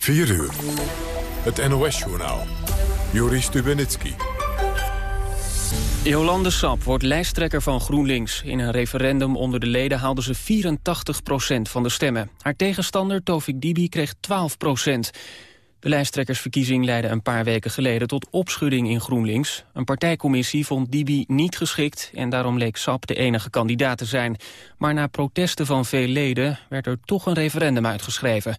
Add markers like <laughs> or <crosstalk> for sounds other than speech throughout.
4 uur. Het NOS-journaal. Joris Stubenitski. Jolande Sap wordt lijsttrekker van GroenLinks. In een referendum onder de leden haalde ze 84% van de stemmen. Haar tegenstander, Tovik Dibi, kreeg 12% De lijsttrekkersverkiezing leidde een paar weken geleden tot opschudding in GroenLinks. Een partijcommissie vond Dibi niet geschikt en daarom leek Sap de enige kandidaat te zijn. Maar na protesten van veel leden werd er toch een referendum uitgeschreven.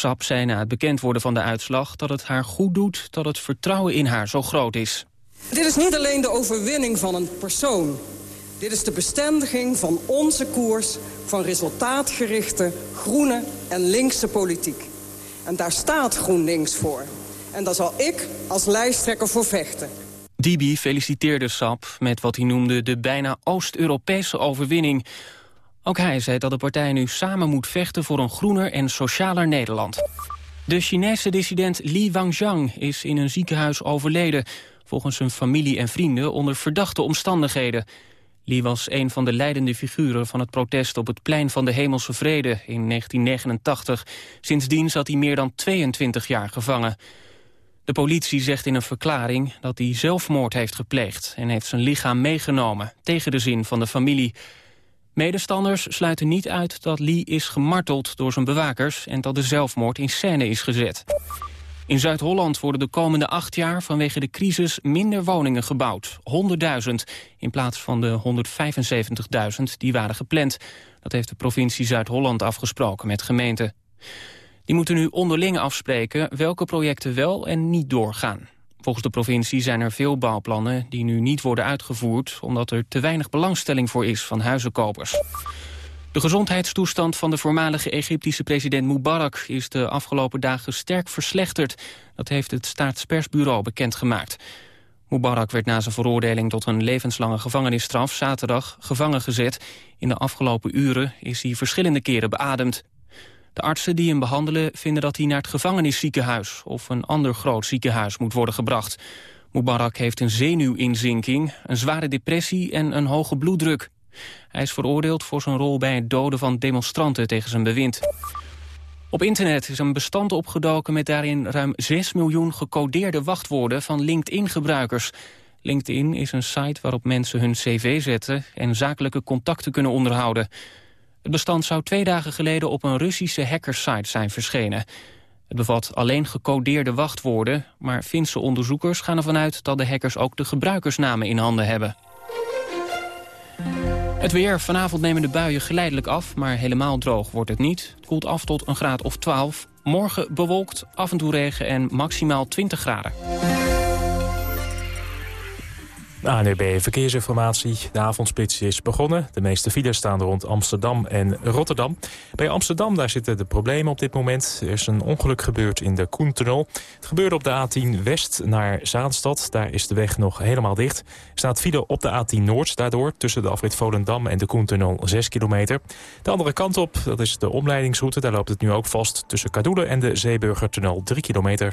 Sap zei na het bekend worden van de uitslag dat het haar goed doet dat het vertrouwen in haar zo groot is. Dit is niet alleen de overwinning van een persoon. Dit is de bestendiging van onze koers van resultaatgerichte groene en linkse politiek. En daar staat GroenLinks voor. En daar zal ik als lijsttrekker voor vechten. Dibi feliciteerde Sap met wat hij noemde de bijna Oost-Europese overwinning. Ook hij zei dat de partij nu samen moet vechten voor een groener en socialer Nederland. De Chinese dissident Li Wangjiang is in een ziekenhuis overleden volgens zijn familie en vrienden onder verdachte omstandigheden. Li was een van de leidende figuren van het protest op het Plein van de Hemelse Vrede in 1989. Sindsdien zat hij meer dan 22 jaar gevangen. De politie zegt in een verklaring dat hij zelfmoord heeft gepleegd... en heeft zijn lichaam meegenomen, tegen de zin van de familie. Medestanders sluiten niet uit dat Lee is gemarteld door zijn bewakers... en dat de zelfmoord in scène is gezet. In Zuid-Holland worden de komende acht jaar vanwege de crisis minder woningen gebouwd. 100.000 in plaats van de 175.000 die waren gepland. Dat heeft de provincie Zuid-Holland afgesproken met gemeenten. Die moeten nu onderling afspreken welke projecten wel en niet doorgaan. Volgens de provincie zijn er veel bouwplannen die nu niet worden uitgevoerd... omdat er te weinig belangstelling voor is van huizenkopers. De gezondheidstoestand van de voormalige Egyptische president Mubarak is de afgelopen dagen sterk verslechterd. Dat heeft het staatspersbureau bekendgemaakt. Mubarak werd na zijn veroordeling tot een levenslange gevangenisstraf zaterdag gevangen gezet. In de afgelopen uren is hij verschillende keren beademd. De artsen die hem behandelen vinden dat hij naar het gevangenisziekenhuis of een ander groot ziekenhuis moet worden gebracht. Mubarak heeft een zenuwinzinking, een zware depressie en een hoge bloeddruk. Hij is veroordeeld voor zijn rol bij het doden van demonstranten tegen zijn bewind. Op internet is een bestand opgedoken met daarin ruim 6 miljoen gecodeerde wachtwoorden van LinkedIn-gebruikers. LinkedIn is een site waarop mensen hun cv zetten en zakelijke contacten kunnen onderhouden. Het bestand zou twee dagen geleden op een Russische hackersite zijn verschenen. Het bevat alleen gecodeerde wachtwoorden, maar Finse onderzoekers gaan ervan uit dat de hackers ook de gebruikersnamen in handen hebben. Het weer. Vanavond nemen de buien geleidelijk af, maar helemaal droog wordt het niet. Het koelt af tot een graad of 12. Morgen bewolkt, af en toe regen en maximaal 20 graden. ANUB Verkeersinformatie. De avondspits is begonnen. De meeste files staan rond Amsterdam en Rotterdam. Bij Amsterdam daar zitten de problemen op dit moment. Er is een ongeluk gebeurd in de Koentunnel. Het gebeurde op de A10 West naar Zaanstad. Daar is de weg nog helemaal dicht. Er staat file op de A10 Noord daardoor... tussen de afrit Volendam en de Koentunnel 6 kilometer. De andere kant op, dat is de omleidingsroute. Daar loopt het nu ook vast tussen Kadoelen en de Zeeburgertunnel 3 kilometer.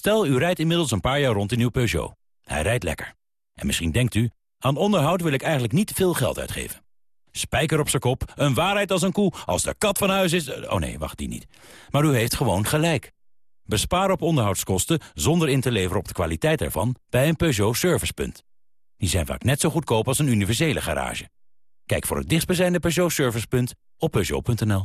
Stel, u rijdt inmiddels een paar jaar rond in uw Peugeot. Hij rijdt lekker. En misschien denkt u, aan onderhoud wil ik eigenlijk niet veel geld uitgeven. Spijker op zijn kop, een waarheid als een koe, als de kat van huis is... Oh nee, wacht, die niet. Maar u heeft gewoon gelijk. Bespaar op onderhoudskosten zonder in te leveren op de kwaliteit ervan... bij een Peugeot Servicepunt. Die zijn vaak net zo goedkoop als een universele garage. Kijk voor het dichtstbijzijnde Peugeot-servicepunt op Peugeot.nl.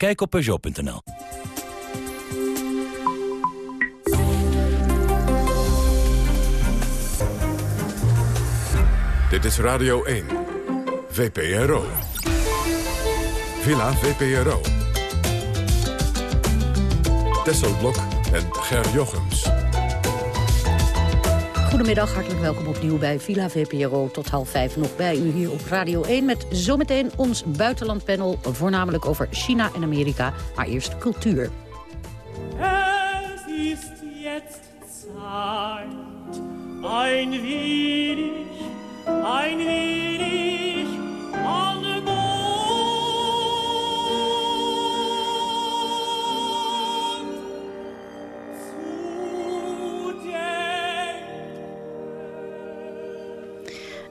Kijk op Peugeot.nl. Dit is Radio 1. VPRO. Villa VPRO. Tesselblok en Ger Jochems. Goedemiddag, hartelijk welkom opnieuw bij Villa VPRO. Tot half vijf nog bij u hier op Radio 1... met zometeen ons buitenlandpanel, voornamelijk over China en Amerika. Maar eerst cultuur. Het is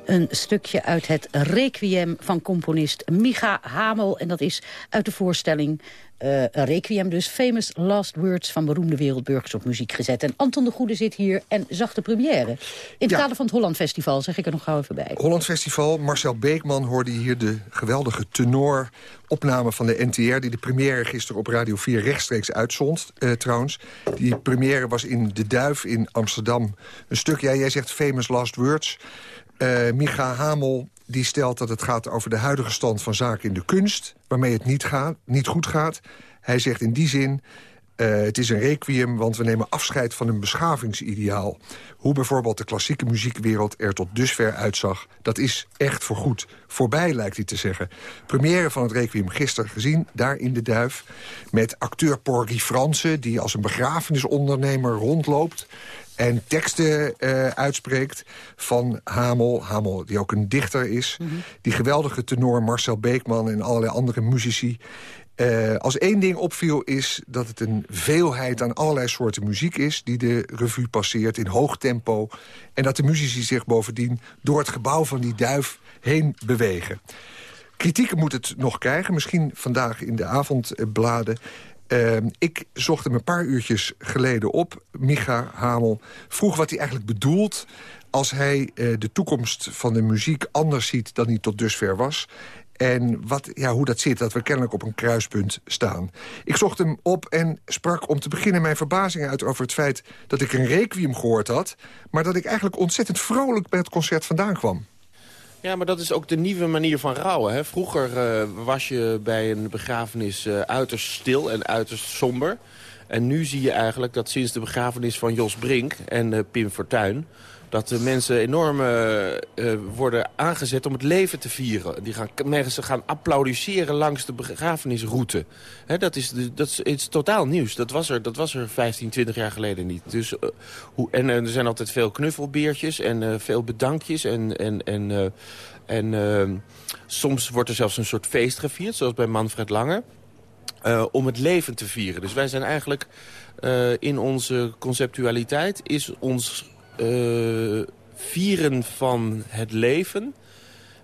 Een stukje uit het Requiem van componist Micha Hamel. En dat is uit de voorstelling uh, Requiem dus. Famous Last Words van beroemde wereldburgers op muziek gezet. En Anton de Goede zit hier en zag de première. In het kader van het Holland Festival, zeg ik er nog gauw even bij. Holland Festival, Marcel Beekman hoorde hier de geweldige tenor opname van de NTR... die de première gisteren op Radio 4 rechtstreeks uitzond, uh, trouwens. Die première was in De Duif in Amsterdam. Een stuk, ja, jij zegt Famous Last Words... Uh, Micha Hamel die stelt dat het gaat over de huidige stand van zaken in de kunst... waarmee het niet, gaat, niet goed gaat. Hij zegt in die zin... Uh, het is een requiem, want we nemen afscheid van een beschavingsideaal. Hoe bijvoorbeeld de klassieke muziekwereld er tot dusver uitzag... dat is echt voorgoed. Voorbij, lijkt hij te zeggen. Première van het requiem gisteren gezien, daar in de Duif... met acteur Porgy Fransen, die als een begrafenisondernemer rondloopt en teksten uh, uitspreekt van Hamel. Hamel, die ook een dichter is. Mm -hmm. Die geweldige tenor Marcel Beekman en allerlei andere muzici. Uh, als één ding opviel is dat het een veelheid aan allerlei soorten muziek is... die de revue passeert in hoog tempo. En dat de muzici zich bovendien door het gebouw van die duif heen bewegen. Kritieken moet het nog krijgen, misschien vandaag in de avondbladen. Uh, ik zocht hem een paar uurtjes geleden op. Micha Hamel vroeg wat hij eigenlijk bedoelt... als hij uh, de toekomst van de muziek anders ziet dan hij tot dusver was. En wat, ja, hoe dat zit, dat we kennelijk op een kruispunt staan. Ik zocht hem op en sprak om te beginnen mijn verbazing uit... over het feit dat ik een requiem gehoord had... maar dat ik eigenlijk ontzettend vrolijk bij het concert vandaan kwam. Ja, maar dat is ook de nieuwe manier van rouwen. Hè? Vroeger uh, was je bij een begrafenis uh, uiterst stil en uiterst somber. En nu zie je eigenlijk dat sinds de begrafenis van Jos Brink en uh, Pim Fortuyn... dat de mensen enorm worden aangezet om het leven te vieren. Die gaan, mensen gaan applaudisseren langs de begrafenisroute. Dat, is, dat is totaal nieuws. Dat was er, dat was er 15, 20 jaar geleden niet. Dus, hoe, en er zijn altijd veel knuffelbeertjes en veel bedankjes en... en, en en uh, soms wordt er zelfs een soort feest gevierd, zoals bij Manfred Lange. Om het leven te vieren. Dus wij zijn eigenlijk in onze conceptualiteit... is ons vieren van het leven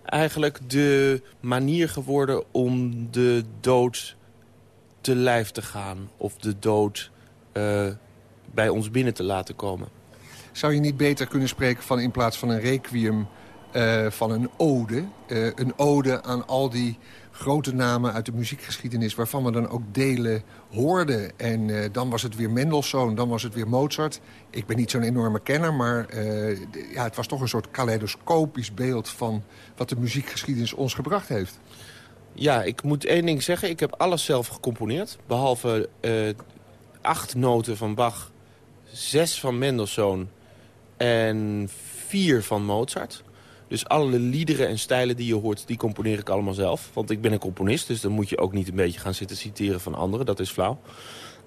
eigenlijk de manier geworden om de dood te lijf te gaan. Of de dood bij ons binnen te laten komen. Zou je niet beter kunnen spreken van in plaats van een requiem uh, van een ode. Een ode aan al die grote namen uit de muziekgeschiedenis... waarvan we dan ook delen hoorden. En uh, dan was het weer Mendelssohn, dan was het weer Mozart. Ik ben niet zo'n enorme kenner, maar ja, het was toch een soort kaleidoscopisch beeld... van wat de muziekgeschiedenis ons gebracht heeft. Ja, ik moet één ding zeggen. Ik heb alles zelf gecomponeerd. Behalve acht noten van Bach, zes van Mendelssohn en vier van Mozart... Dus alle liederen en stijlen die je hoort, die componeer ik allemaal zelf. Want ik ben een componist, dus dan moet je ook niet een beetje gaan zitten citeren van anderen. Dat is flauw.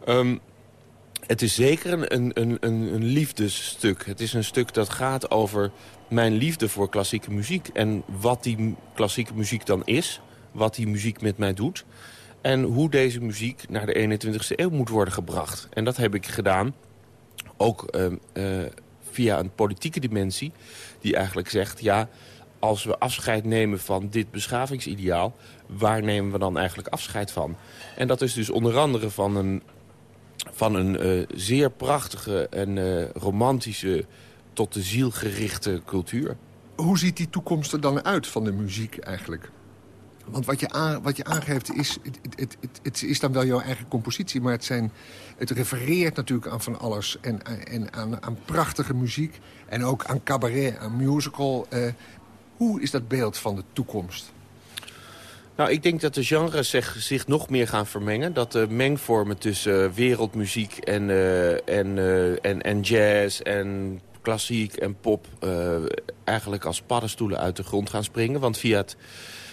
Um, Het is zeker een, een, een, een liefdesstuk. Het is een stuk dat gaat over mijn liefde voor klassieke muziek. En wat die klassieke muziek dan is. Wat die muziek met mij doet. En hoe deze muziek naar de 21ste eeuw moet worden gebracht. En dat heb ik gedaan. Ook uh, uh, via een politieke dimensie. Die eigenlijk zegt, ja, als we afscheid nemen van dit beschavingsideaal... waar nemen we dan eigenlijk afscheid van? En dat is dus onder andere van een, van een uh, zeer prachtige en uh, romantische... tot de ziel gerichte cultuur. Hoe ziet die toekomst er dan uit van de muziek eigenlijk? Want wat je, aan, wat je aangeeft is, het, het, het, het, is dan wel jouw eigen compositie... maar het, zijn, het refereert natuurlijk aan van alles. En, en aan, aan prachtige muziek. En ook aan cabaret, aan musical. Uh, hoe is dat beeld van de toekomst? Nou, ik denk dat de genres zich, nog meer gaan vermengen. Dat de mengvormen tussen wereldmuziek en, uh, en, en, en jazz en klassiek en pop... Eigenlijk als paddenstoelen uit de grond gaan springen. Want via het,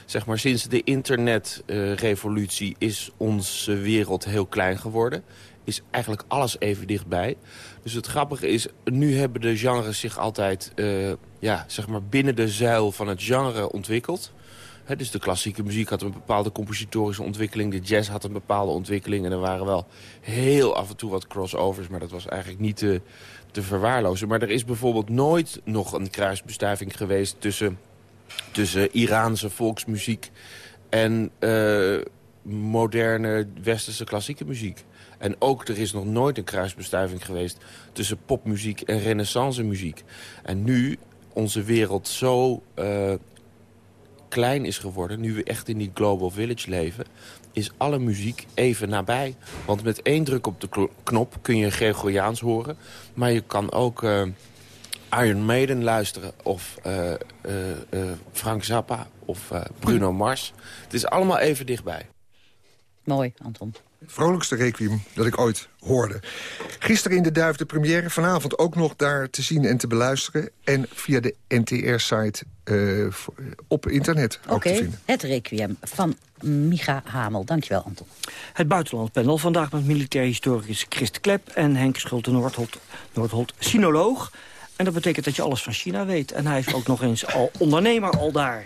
zeg maar, sinds de internetrevolutie is onze wereld heel klein geworden. Is eigenlijk alles even dichtbij. Dus het grappige is, nu hebben de genres zich altijd ja, zeg maar binnen de zuil van het genre ontwikkeld. He, dus de klassieke muziek had een bepaalde compositorische ontwikkeling. De jazz had een bepaalde ontwikkeling. En er waren wel heel af en toe wat crossovers. Maar dat was eigenlijk niet te, te verwaarlozen. Maar er is bijvoorbeeld nooit nog een kruisbestuiving geweest... tussen, tussen Iraanse volksmuziek en uh, moderne westerse klassieke muziek. En ook er is nog nooit een kruisbestuiving geweest... tussen popmuziek en renaissance muziek. En nu onze wereld zo uh, klein is geworden... nu we echt in die global village leven... is alle muziek even nabij. Want met één druk op de knop kun je Gregoriaans horen... maar je kan ook uh, Iron Maiden luisteren... of uh, Frank Zappa of Bruno Mars. Het is allemaal even dichtbij. Mooi, Anton vrolijkste requiem dat ik ooit hoorde. Gisteren in de Duif de première, vanavond ook nog daar te zien en te beluisteren. En via de NTR-site uh, op internet ook te vinden. het requiem van Micha Hamel. Dankjewel, Anton. Het buitenlandpanel vandaag met militair historicus Christ Klep... en Henk Schulte-Noordholt, Noordholt, sinoloog. En dat betekent dat je alles van China weet. En hij is ook nog eens al ondernemer al daar.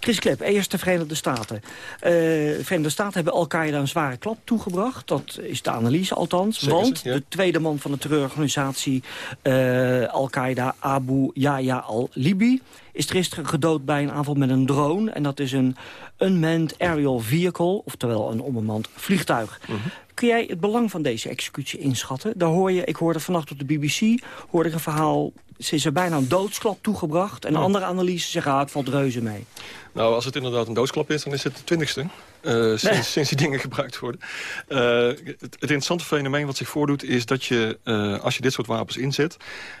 Chris Klep, eerst de Verenigde Staten. Uh, de Verenigde Staten hebben Al-Qaeda een zware klap toegebracht. Dat is de analyse althans. want de tweede man van de terreurorganisatie uh, Al-Qaeda, Abu Yahya al-Libi is gisteren gedood bij een aanval met een drone. En dat is een unmanned aerial vehicle, oftewel een onbemand vliegtuig. Uh mhm. -huh. Kun jij het belang van deze executie inschatten? Daar hoor je, ik hoorde vannacht op de BBC, hoorde ik een verhaal... ze is er bijna een doodsklap toegebracht. En andere analyses zeggen, ah, het valt reuze mee. Nou, als het inderdaad een doosklap is, dan is het de twintigste. Uh, <laughs> sinds, sinds, die dingen gebruikt worden. Uh, het, het, interessante fenomeen wat zich voordoet is dat je, uh, als je dit soort wapens inzet...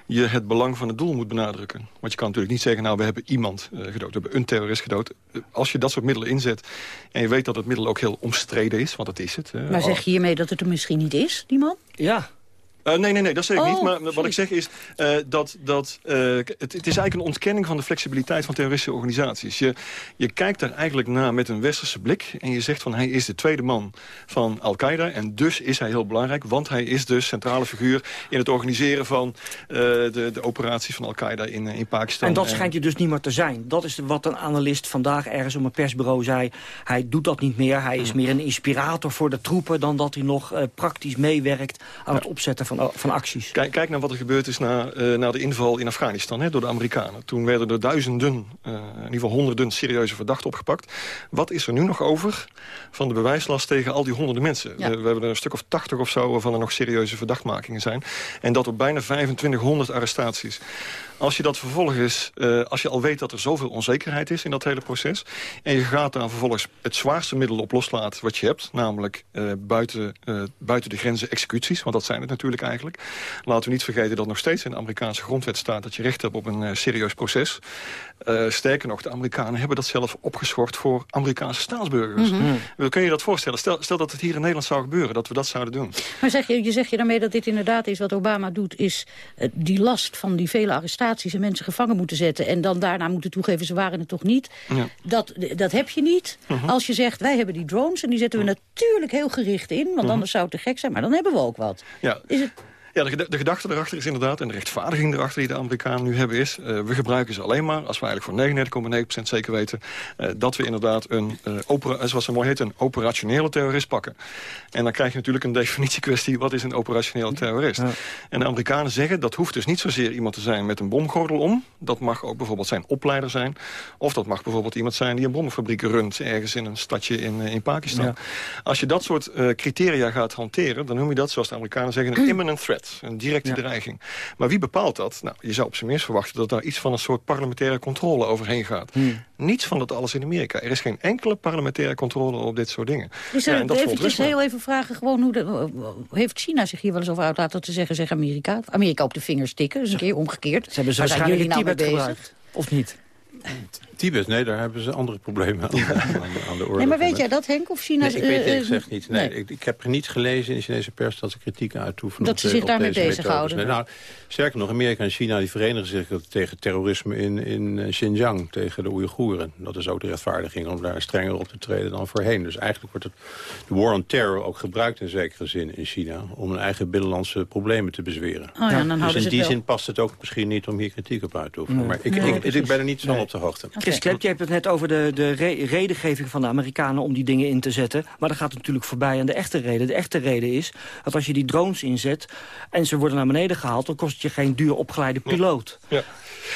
je het belang van het doel moet benadrukken. Want je kan natuurlijk niet zeggen, nou, we hebben iemand gedood. We hebben een terrorist gedood. Als je dat soort middelen inzet en je weet dat het middel ook heel omstreden is... want dat is het. maar zeg je hiermee dat het er misschien niet is, die man? Ja, uh, nee, nee, nee, dat zeg ik oh, niet. Maar wat ik zeg is uh, dat, dat uh, het, het, is eigenlijk een ontkenning van de flexibiliteit van terroristische organisaties. Je, je kijkt daar eigenlijk naar met een westerse blik en je zegt van hij is de tweede man van Al-Qaeda en dus is hij heel belangrijk, want hij is dus centrale figuur in het organiseren van de, de operaties van Al-Qaeda in, in Pakistan. En dat schijnt je dus niet meer te zijn. Dat is wat een analist vandaag ergens op een persbureau zei. Hij doet dat niet meer. Hij is meer een inspirator voor de troepen dan dat hij nog praktisch meewerkt aan het opzetten van van, acties. Kijk, kijk naar wat er gebeurd is na, uh, na de inval in Afghanistan hè, door de Amerikanen. Toen werden er duizenden, uh, in ieder geval honderden serieuze verdachten opgepakt. Wat is er nu nog over van de bewijslast tegen al die honderden mensen? Ja. We, we, hebben er een stuk of tachtig of zo van er nog serieuze verdachtmakingen zijn. En dat op bijna 2500 arrestaties. Als je dat vervolgens, uh, als je al weet dat er zoveel onzekerheid is in dat hele proces... en je gaat daar vervolgens het zwaarste middel op loslaten wat je hebt... namelijk uh, buiten, uh, buiten de grenzen executies, want dat zijn het natuurlijk eigenlijk. Laten we niet vergeten dat nog steeds in de Amerikaanse grondwet staat... dat je recht hebt op een serieus proces. Sterker nog, de Amerikanen hebben dat zelf opgeschort voor Amerikaanse staatsburgers. Mm -hmm. Kun je dat voorstellen? Stel, stel dat het hier in Nederland zou gebeuren, dat we dat zouden doen. Maar zeg je, je zeg je daarmee dat dit inderdaad is wat Obama doet... is die last van die vele arrestaties en mensen gevangen moeten zetten... en dan daarna moeten toegeven, ze waren het toch niet. Ja. Dat, dat heb je niet. Mhm. Als je zegt, wij hebben die drones en die zetten we natuurlijk heel gericht in... want Mhm. anders zou het te gek zijn, maar dan hebben we ook wat. Ja. Is het... Ja, de, de gedachte erachter is inderdaad, en de rechtvaardiging erachter die de Amerikanen nu hebben is... eh, we gebruiken ze alleen maar als we eigenlijk voor 99,9% zeker weten... eh, dat we inderdaad een, eh, opera, zoals ze mooi heet, een operationele terrorist pakken. En dan krijg je natuurlijk een <laughs> definitiekwestie, wat is een operationele terrorist? En de Amerikanen zeggen, dat hoeft dus niet zozeer iemand te zijn met een bomgordel om. Dat mag ook bijvoorbeeld zijn opleider zijn. Of dat mag bijvoorbeeld iemand zijn die een bommenfabriek runt... ergens in een stadje in, in Pakistan. Ja. Als je dat soort criteria gaat hanteren... dan noem je dat, zoals de Amerikanen zeggen, een <clears throat> imminent threat. Een directe Ja. dreiging. Maar wie bepaalt dat? Nou, je zou op zijn minst verwachten... dat daar iets van een soort parlementaire controle overheen gaat. Niets van dat alles in Amerika. Er is geen enkele parlementaire controle op dit soort dingen. Dus Ja, en dat eventjes heel even vragen, gewoon hoe de, heeft China zich hier wel eens over uit laten te zeggen, zeg Amerika? Amerika op de vingers tikken, dus een keer omgekeerd. Ze hebben ze Waar zijn jullie nou Tibet mee bezig? gebruikt. Of niet? Tibet, nee, daar hebben ze andere problemen aan, aan, de- aan de orde. Nee, maar weet jij dat, Henk? Of China... Nee, ik weet het eh, eh, gezegd niet. Nee, Ik, ik heb niet gelezen in de Chinese pers dat ze kritiek uitoefenen. Dat op ze zich daarmee bezighouden. Nee, nou, sterker nog, Amerika en China die verenigen zich tegen terrorisme in, in eh, Xinjiang, tegen de Oeigoeren. Dat is ook de rechtvaardiging om daar strenger op te treden dan voorheen. Dus eigenlijk wordt het, de war on terror ook gebruikt in zekere zin in China... om hun eigen binnenlandse problemen te bezweren. Oh ja, dan houden dus in die zin past het ook misschien niet om hier kritiek op uit te oefenen. Maar ik, ik, ik, ben er niet zo op de hoogte. Chris Klep, je hebt het net over de, de re- redengeving van de Amerikanen om die dingen in te zetten. Maar dat gaat natuurlijk voorbij aan de echte reden. De echte reden is dat als je die drones inzet en ze worden naar beneden gehaald... dan kost het je geen duur opgeleide piloot. Ja.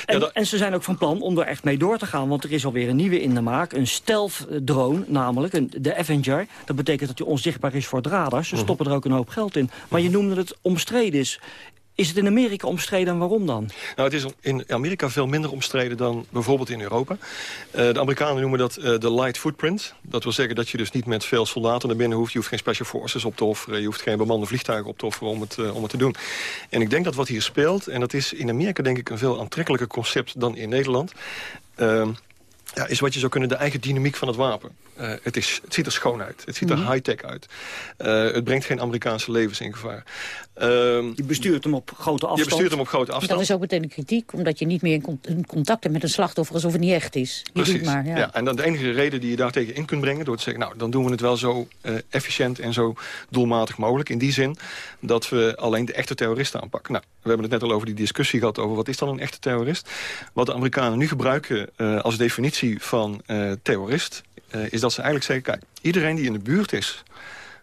En, en ze zijn ook van plan om er echt mee door te gaan. Want er is alweer een nieuwe in de maak. Een stealth-drone, namelijk een, de Avenger. Dat betekent dat hij onzichtbaar is voor het radar. Ze Mhm. stoppen er ook een hoop geld in. Maar je noemde het omstreden is. Is het in Amerika omstreden en waarom dan? Nou, het is in Amerika veel minder omstreden dan bijvoorbeeld in Europa. Eh, de Amerikanen noemen dat eh, de light footprint. Dat wil zeggen dat je dus niet met veel soldaten naar binnen hoeft. Je hoeft geen special forces op te offeren. Je hoeft geen bemande vliegtuigen op te offeren om het, eh, om het te doen. En ik denk dat wat hier speelt, en dat is in Amerika denk ik een veel aantrekkelijker concept dan in Nederland... Ja, is wat je zou kunnen de eigen dynamiek van het wapen. Eh, het, is, het ziet er schoon uit. Het ziet er Mhm. high-tech uit. Eh, het brengt geen Amerikaanse levens in gevaar. Ehm, je bestuurt hem op grote afstand. Je bestuurt hem op grote afstand. Dat is ook meteen de kritiek, omdat je niet meer in con- in contact hebt met een slachtoffer alsof het niet echt is. Je Precies. doet maar, ja. ja. en dan de enige reden die je daartegen in kunt brengen... door te zeggen, nou, dan doen we het wel zo eh, efficiënt en zo doelmatig mogelijk. In die zin dat we alleen de echte terroristen aanpakken. Nou, we hebben het net al over die discussie gehad... over wat is dan een echte terrorist. Wat de Amerikanen nu gebruiken eh, als definitie van eh, terrorist... eh, is dat ze eigenlijk zeggen, kijk, iedereen die in de buurt is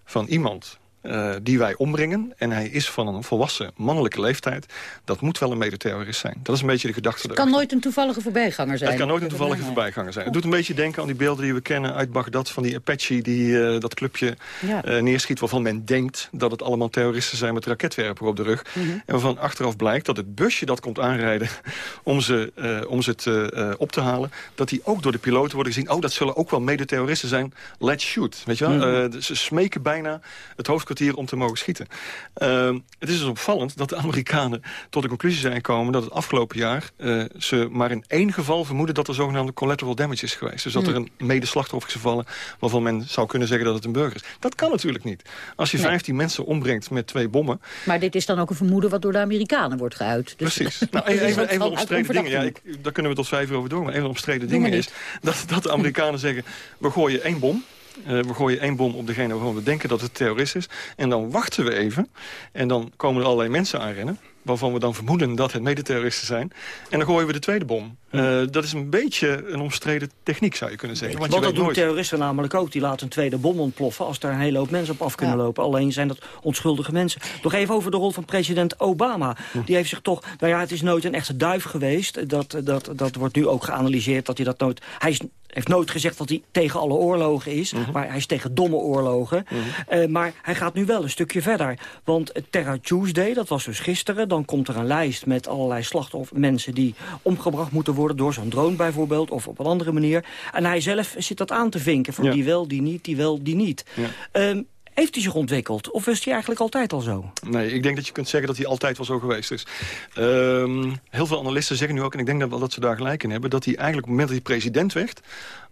van iemand... eh, die wij ombrengen, en hij is van een volwassen mannelijke leeftijd... dat moet wel een medeterrorist zijn. Dat is een beetje de gedachte Het kan nooit een toevallige voorbijganger zijn. het kan nooit een toevallige voorbijganger zijn. Het doet een beetje denken aan die beelden die we kennen uit Bagdad... van die Apache die eh, dat clubje Ja. eh, neerschiet... waarvan men denkt dat het allemaal terroristen zijn met raketwerper op de rug. Mhm. En waarvan achteraf blijkt dat het busje dat komt aanrijden... <laughs> om ze, om ze te, op te halen, dat die ook door de piloten worden gezien... oh, dat zullen ook wel mede-terroristen zijn, let's shoot. Weet je wel? Mhm. Ze smeken bijna het hoofdkwartier om te mogen schieten. Ehm, het is dus opvallend dat de Amerikanen tot de conclusie zijn gekomen... dat het afgelopen jaar eh, ze maar in één geval vermoeden... dat er zogenaamde collateral damage is geweest. Dus dat Hmm. er een medeslachtoffer is gevallen... waarvan men zou kunnen zeggen dat het een burger is. Dat kan natuurlijk niet. Als je Nee. 15 mensen ombrengt met twee bommen... Maar dit is dan ook een vermoeden wat door de Amerikanen wordt geuit. Dus Precies. <laughs> Nou, de van- uit omstreden dingen, ja, ik, daar kunnen we tot vijf uur over door... maar een van de omstreden dingen is dat, dat de Amerikanen zeggen... we gooien één bom, eh, we gooien één bom op degene waarvan we denken dat het terrorist is... en dan wachten we even en dan komen er allerlei mensen aanrennen waarvan we dan vermoeden dat het medeterroristen zijn. En dan gooien we de tweede bom. Eh, dat is een beetje een omstreden techniek, zou je kunnen zeggen. Want dat doen nooit... terroristen namelijk ook. Die laten een tweede bom ontploffen als daar een hele hoop mensen op af kunnen lopen. Alleen zijn dat onschuldige mensen. Nog even over de rol van president Obama. Die heeft zich toch... Nou ja, het is nooit een echte duif geweest. Dat, dat, dat wordt nu ook geanalyseerd. Dat hij dat nooit... Hij is heeft nooit gezegd dat hij tegen alle oorlogen is. Maar hij is tegen domme oorlogen. Eh, maar hij gaat nu wel een stukje verder. Want Terra Tuesday, dat was dus gisteren. Dan komt er een lijst met allerlei slachtoffers. Mensen die omgebracht moeten worden door zo'n drone bijvoorbeeld. Of op een andere manier. En hij zelf zit dat aan te vinken. Van Ja. die wel, die niet, die wel, die niet. Ja. Ehm, heeft hij zich ontwikkeld? Of is hij eigenlijk altijd al zo? Nee, ik denk dat je kunt zeggen dat hij altijd wel zo geweest is. Ehm, heel veel analisten zeggen nu ook, en ik denk dat, wel dat ze daar gelijk in hebben... dat hij eigenlijk op het moment dat hij president werd...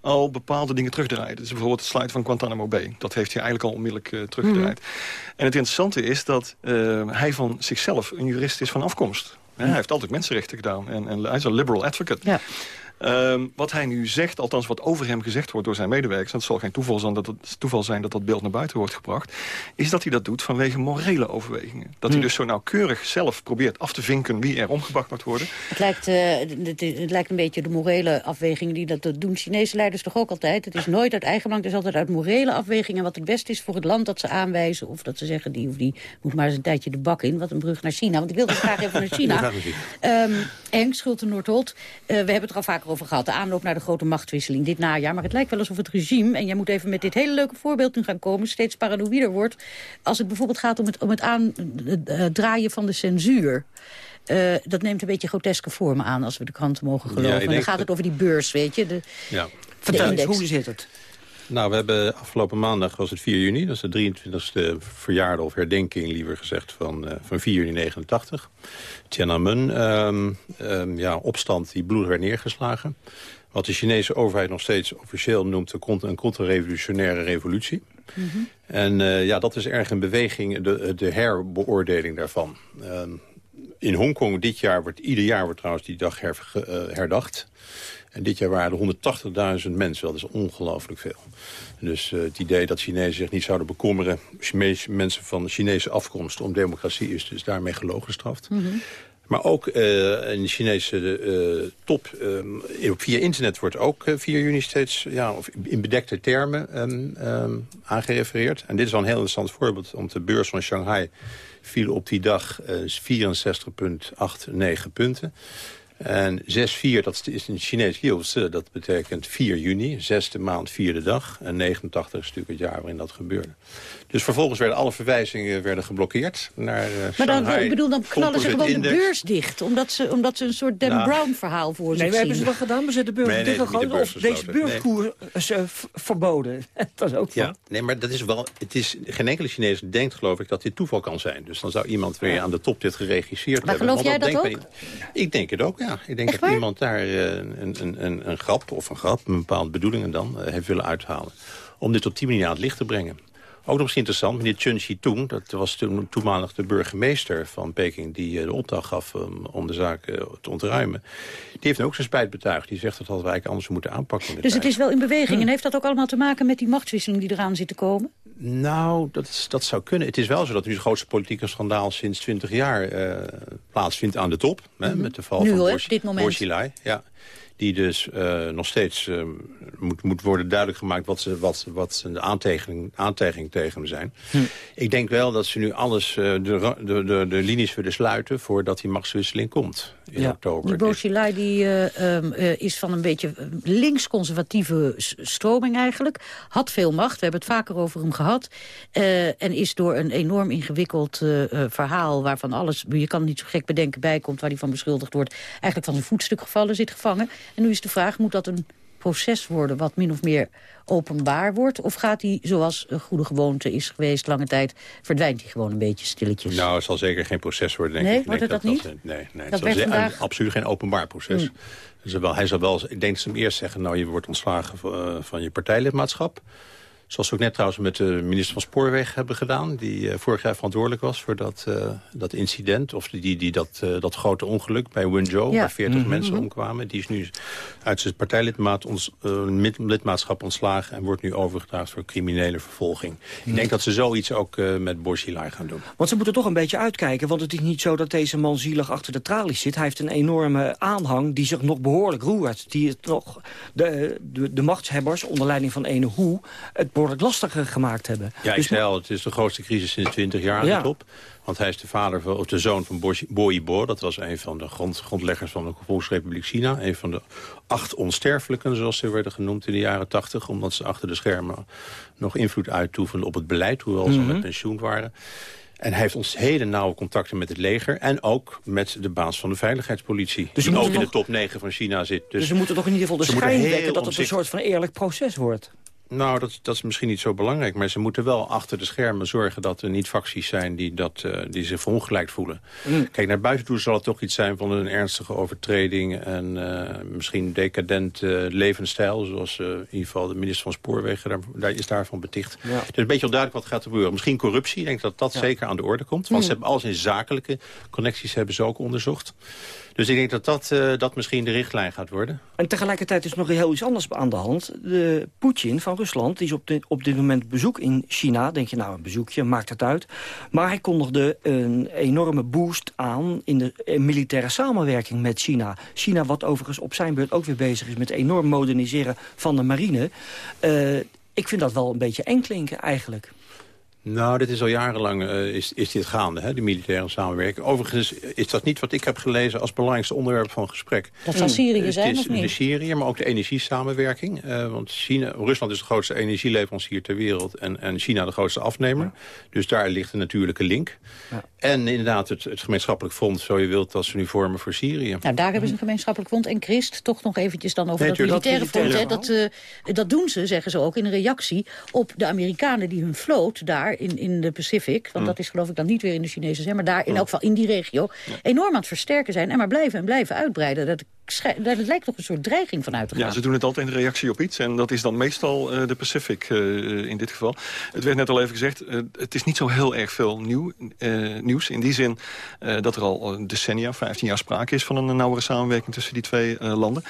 al bepaalde dingen terugdraaide. Dus bijvoorbeeld het sluiten van Guantanamo Bay. Dat heeft hij eigenlijk al onmiddellijk eh, teruggedraaid. En het interessante is dat eh, hij van zichzelf een jurist is van afkomst. Hij heeft altijd mensenrechten gedaan en, en hij is een liberal advocate. Ja. Ehm, wat hij nu zegt, althans wat over hem gezegd wordt door zijn medewerkers... en het zal geen toeval zijn, dat het, toeval zijn dat dat beeld naar buiten wordt gebracht... is dat hij dat doet vanwege morele overwegingen. Dat hij Hmm. dus zo nauwkeurig zelf probeert af te vinken wie er omgebracht moet worden. Het lijkt, eh, het, het lijkt een beetje de morele afwegingen die dat doen Chinese leiders toch ook altijd. Het is nooit uit eigen belang, het is altijd uit morele afwegingen wat het beste is voor het land dat ze aanwijzen. Of dat ze zeggen, die of die moet maar eens een tijdje de bak in. Wat een brug naar China, want ik wilde graag even naar <laughs> China. Graag gezien. Ehm Henk Schulte-Noordholt, eh, we hebben het er al vaker over gehad. De aanloop naar de grote machtswisseling dit najaar. Maar het lijkt wel alsof het regime, en jij moet even met dit hele leuke voorbeeld nu gaan komen... steeds paranoïder wordt als het bijvoorbeeld gaat om het, om het aandraaien van de censuur. Eh, dat neemt een beetje groteske vormen aan als we de kranten mogen geloven. en dan gaat het over die beurs, weet je. De, Ja. Vertel eens, hoe zit het? Nou, we hebben afgelopen maandag was het 4 juni. Dat is de 23e verjaardag of herdenking, liever gezegd, van, eh, van 4 juni 89. Tiananmen, ehm, ehm, ja, opstand die bloedig werd neergeslagen. Wat de Chinese overheid nog steeds officieel noemt een contra- een contra-revolutionaire revolutie. En eh, ja, dat is erg een beweging, de, de herbeoordeling daarvan. Ehm, in Hongkong dit jaar wordt, ieder jaar wordt trouwens die dag her- eh, herdacht. En dit jaar waren er 180.000 mensen, dat is ongelooflijk veel. Dus eh, het idee dat Chinezen zich niet zouden bekommeren... Chinese mensen van Chinese afkomst om democratie is dus daarmee gelogen gestraft. Maar ook eh, een Chinese eh, top via internet wordt ook eh, 4 juni steeds ja, of in bedekte termen ehm, aangerefereerd. En dit is wel een heel interessant voorbeeld. Om de beurs van Shanghai viel op die dag eh, 64,89 punten. En 6-4, dat is in Chinees Liuzi, dat betekent 4 juni, zesde maand, vierde dag. En 89 is natuurlijk het jaar waarin dat gebeurde. Dus vervolgens werden alle verwijzingen werden geblokkeerd naar uh, maar dan, ik bedoel, dan knallen ze gewoon de beurs dicht. Omdat ze, omdat ze een soort Dan Nou. Brown verhaal voor Nee, zich we hebben ze wel gedaan. We zetten de beurs Nee, nee, dicht niet de gegooid. beurs Of deze beurskoers eh, verboden. <laughs> dat is ook van. Ja, nee, maar dat is wel. Het is, geen enkele Chinees denkt, geloof ik, dat dit toeval kan zijn. Dus dan zou iemand weer aan de top dit geregisseerd Maar hebben. geloof jij dat niet. Ik denk het ook, ja. Ik denk Echt dat waar? iemand daar eh, een, een, een, een grap of een grap, een bepaalde bedoelingen dan, eh, heeft willen uithalen. Om dit op die manier aan het licht te brengen. Ook nog eens interessant, meneer Chun Shi-tung, dat was toen toenmalig de burgemeester van Peking... die eh, de opdracht gaf um, om de zaak eh, te ontruimen. Die heeft ook zijn spijt betuigd. Die zegt dat hadden we eigenlijk anders moeten aanpakken. Dus het is wel in beweging. Hm. En heeft dat ook allemaal te maken met die machtswisseling die eraan zit te komen? Nou, dat, dat zou kunnen. Het is wel zo dat nu het grootste politieke schandaal sinds 20 jaar eh, plaatsvindt aan de top. Hè, met de val Mhm. Nu, van Borsi- dit moment. Ja, die dus eh, nog steeds eh, moet, moet worden duidelijk gemaakt wat, ze, wat, wat de aantijging tegen hem zijn. Hm. Ik denk wel dat ze nu alles, eh, de, de, de, de linies willen sluiten voordat die machtswisseling komt in oktober. Die Bochilai die, eh, ehm, eh, is van een beetje eh, links-conservatieve stroming eigenlijk. Had veel macht, we hebben het vaker over hem gehad. eh, en is door een enorm ingewikkeld verhaal... waarvan alles, je kan het niet zo gek bedenken, bijkomt... waar hij van beschuldigd wordt, eigenlijk van zijn voetstuk gevallen, zit gevangen. En nu is de vraag, moet dat een proces worden... wat min of meer openbaar wordt? Of gaat hij, zoals een goede gewoonte is geweest lange tijd... verdwijnt hij gewoon een beetje stilletjes? Nou, het zal zeker geen proces worden, denk Nee, ik. Ik wordt het dat niet? eh, nee, nee Dat het zal vandaag- absoluut geen openbaar proces. Dus wel, hij zal wel, ik denk dat ze hem eerst zeggen... nou, je wordt ontslagen van, eh, van je partijlidmaatschap. Zoals we ook net trouwens met de minister van Spoorweg hebben gedaan... die eh, vorig jaar verantwoordelijk was voor dat, eh, dat incident... of die, die, dat, eh, dat grote ongeluk bij Wenzhou... Ja. waar 40 Mhm. mensen Mhm. omkwamen. Die is nu uit zijn partijlidmaat ons, eh, lidmaatschap ontslagen... en wordt nu overgedragen voor criminele vervolging. Ik denk dat ze zoiets ook eh, met Borsilai gaan doen. Want ze moeten toch een beetje uitkijken. Want het is niet zo dat deze man zielig achter de tralies zit. Hij heeft een enorme aanhang die zich nog behoorlijk roert. Die het nog de, de, de machtshebbers onder leiding van ene Hoe... het behoorlijk lastiger gemaakt hebben. Ja, ik Dus- zei al, het is de grootste crisis sinds 20 jaar Ja. top. Want hij is de vader van, of de zoon van Bo- Bo Yibo. Dat was een van de grond, grondleggers van de Volksrepubliek China. Een van de acht onsterfelijken, zoals ze werden genoemd in de jaren 80. Omdat ze achter de schermen nog invloed uitoefenden op het beleid. Hoewel ze Mhm. met pensioen waren. En hij heeft ons hele nauwe contacten met het leger. En ook met de baas van de veiligheidspolitie. Dus die ook in de top 9 van China zit. Dus, ze moeten toch in ieder geval de schijn heel wekken... dat het een soort van eerlijk proces wordt. Nou, dat, dat is misschien niet zo belangrijk. Maar ze moeten wel achter de schermen zorgen dat er niet facties zijn die, dat, uh, die zich verongelijkt voelen. Mm. Kijk, naar buiten toe zal het toch iets zijn van een ernstige overtreding... en uh, misschien decadent uh, levensstijl, zoals in ieder geval de minister van Spoorwegen... daar, daar is daarvan beticht. Ja. Het is een beetje onduidelijk wat gaat gebeuren. Misschien corruptie, ik denk dat dat ja. zeker aan de orde komt. Want mm. ze hebben alles in zakelijke connecties hebben ze ook onderzocht. Dus ik denk dat dat, dat misschien de richtlijn gaat worden. En tegelijkertijd is nog heel iets anders aan de hand. De Poetin van Rusland is op, op dit moment bezoek in China. Denk je, nou, een bezoekje, maakt het uit. Maar hij kondigde een enorme boost aan in de militaire samenwerking met China. China, wat overigens op zijn beurt ook weer bezig is met enorm moderniseren van de marine. Uh, ik vind dat wel een beetje eng klinken eigenlijk. Nou, dit is al jarenlang uh, is, is dit gaande, hè, de militaire samenwerking. Overigens is dat niet wat ik heb gelezen als belangrijkste onderwerp van gesprek. Dat zal Syrië zijn, het is of niet? De Syrië, maar ook de energiesamenwerking. Uh, want China, Rusland is de grootste energieleverancier ter wereld... en, en China de grootste afnemer. Ja. Dus daar ligt een natuurlijke link. Ja. En inderdaad het, het gemeenschappelijk fonds, zo je wilt, dat ze nu vormen voor Syrië. Nou, daar hebben ze een gemeenschappelijk fonds. En Christ, toch nog eventjes dan over nee, dat militaire fonds. Hè, dat, uh, dat doen ze, zeggen ze ook, in reactie op de Amerikanen die hun vloot daar in, in de Pacific... want mm. dat is geloof ik dan niet weer in de Chinese zee... maar daar in mm. elk geval in die regio enorm aan het versterken zijn... en maar blijven en blijven uitbreiden. Dat daar lijkt toch een soort dreiging van uit te gaan. Ja, ze doen het altijd in reactie op iets. En dat is dan meestal uh, de Pacific uh, in dit geval. Het werd net al even gezegd, uh, het is niet zo heel erg veel nieuw, nieuws. In die zin dat er al decennia, 15 jaar sprake is... van een nauwere samenwerking tussen die twee landen.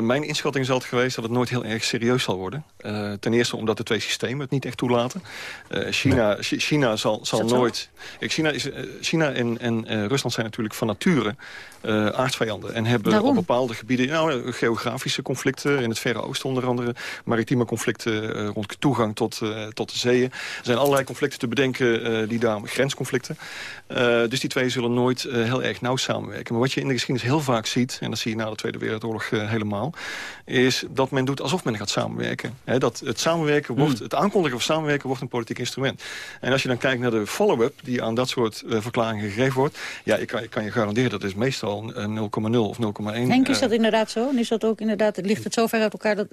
mijn inschatting is altijd geweest dat het nooit heel erg serieus zal worden. ten eerste omdat de twee systemen het niet echt toelaten. China, nee. China zal, zal nooit... Kijk, China, is, China en, en Rusland zijn natuurlijk van nature aardsvijanden. En hebben Waarom? bepaalde gebieden, nou, geografische conflicten in het Verre Oosten onder andere, maritieme conflicten uh, rond toegang tot, uh, tot de zeeën. Er zijn allerlei conflicten te bedenken uh, die daar, grensconflicten. dus die twee zullen nooit heel erg nauw samenwerken. Maar wat je in de geschiedenis heel vaak ziet, en dat zie je na de Tweede Wereldoorlog helemaal, is dat men doet alsof men gaat samenwerken. He, dat het samenwerken wordt, mm. het aankondigen van samenwerken wordt een politiek instrument. En als je dan kijkt naar de follow-up die aan dat soort verklaringen gegeven wordt, ja, ik kan, ik kan je garanderen dat is meestal 0,0 of 0,1 Henk, is dat inderdaad zo? En is dat ook inderdaad, ligt het zo ver uit elkaar dat...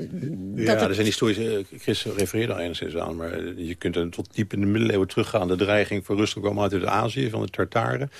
Ja, dat er zijn historische... Chris refereerde al enigszins aan, maar je kunt er tot diep in de middeleeuwen teruggaan. De dreiging voor Rusland kwam uit Azië, van de Tartaren.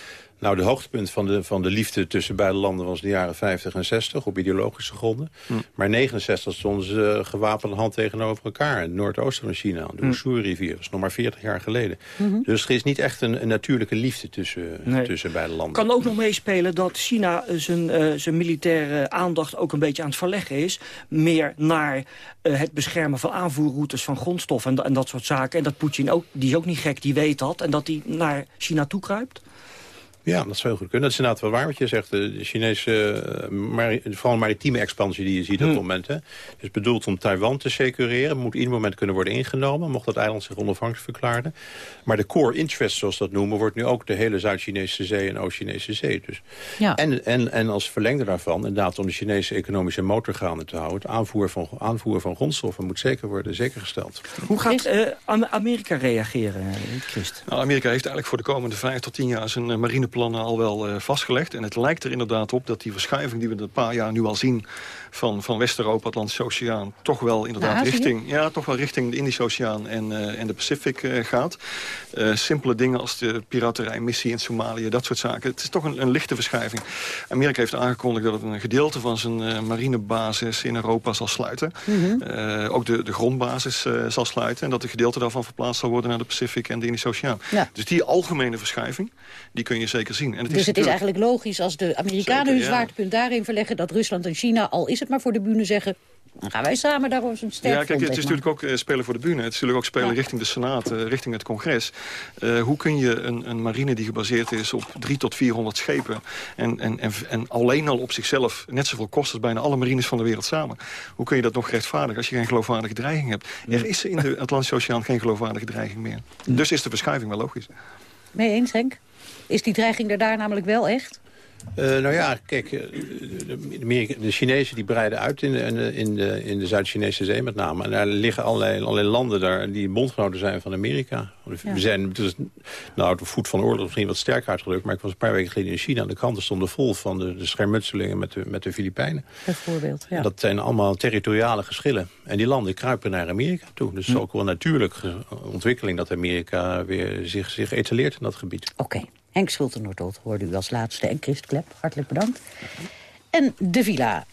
Nou, de hoogtepunt van de, van de liefde tussen beide landen was de jaren 50 en 60 op ideologische gronden. Hm. Maar 69 stonden ze uh, gewapende hand tegenover elkaar. In het noordoosten van China, de Oesoe-rivier. Dat is nog maar 40 jaar geleden. Mm -hmm. Dus er is niet echt een, een natuurlijke liefde tussen, nee. tussen beide landen. Kan ook nog meespelen dat China zijn, uh, zijn militaire aandacht ook een beetje aan het verleggen is. Meer naar uh, het beschermen van aanvoerroutes van grondstoffen en, en dat soort zaken. En dat Poetin ook, die is ook niet gek, die weet dat. En dat hij naar China toe kruipt. Ja, dat zou heel goed kunnen. Dat is inderdaad wel waar wat je zegt. De Chinese, uh, mari vooral maritieme expansie die je ziet op het moment. Hè, is bedoeld om Taiwan te secureren. Moet ieder moment kunnen worden ingenomen. Mocht dat eiland zich onafhankelijk verklaren. Maar de core interest, zoals dat noemen, wordt nu ook de hele Zuid-Chinese zee en Oost-Chinese zee. Dus. Ja. En, en, en als verlengde daarvan, inderdaad om de Chinese economische motor gaande te houden. Het aanvoer van, aanvoer van grondstoffen moet zeker worden zeker gesteld. Hoe gaat uh, Amerika reageren, Christ? Nou, Amerika heeft eigenlijk voor de komende vijf tot tien jaar zijn marine plannen al wel uh, vastgelegd. En het lijkt er inderdaad op dat die verschuiving die we een paar jaar nu al zien... van, van West-Europa, Atlantische Oceaan, toch wel inderdaad richting, ja, toch wel richting de Indische Oceaan en, uh, en de Pacific uh, gaat. simpele dingen als de piraterijmissie in Somalië, dat soort zaken. Het is toch een, een lichte verschuiving. Amerika heeft aangekondigd dat het een gedeelte van zijn marinebasis in Europa zal sluiten. Mm -hmm. ook de, de grondbasis zal sluiten. En dat een gedeelte daarvan verplaatst zal worden naar de Pacific en de Indische Oceaan. Ja. Dus die algemene verschuiving, die kun je zeker zien. En het dus is het is eigenlijk logisch als de Amerikanen Zeker, hun zwaartepunt ja. daarin verleggen... dat Rusland en China, al is het maar voor de bühne, zeggen... Dan gaan wij samen daar een sterk Ja, kijk, het is natuurlijk ook uh, spelen voor de bühne. Het is natuurlijk ook spelen ja. richting de Senaat, uh, richting het congres. Uh, hoe kun je een, een, marine die gebaseerd is op 3 tot 400 schepen... En, en, en, en, alleen al op zichzelf net zoveel kost als bijna alle marines van de wereld samen. Hoe kun je dat nog rechtvaardigen als je geen geloofwaardige dreiging hebt? Er is in de Atlantische Oceaan geen geloofwaardige dreiging meer. Dus is de verschuiving wel logisch. Mee eens, Henk? Is die dreiging er daar namelijk wel echt? Uh, nou ja, kijk, de, de, de, Chinezen die breiden uit in de, in de, in de Zuid-Chinese zee met name. En daar liggen allerlei, allerlei landen daar die bondgenoten zijn van Amerika. We zijn, dus, nou, de voet van de oorlog misschien wat sterker uitgedrukt... maar ik was een paar weken geleden in China. De kranten stonden vol van de, de schermutselingen met de, met de Filipijnen. Bijvoorbeeld, ja. dat zijn allemaal territoriale geschillen. En die landen kruipen naar Amerika toe. Dus het is hm. ook wel een natuurlijke ontwikkeling... dat Amerika weer zich, zich etaleert in dat gebied. Oké. Henk Schulte-Noordholt hoorde u als laatste. En Christ Klep, hartelijk bedankt. En de villa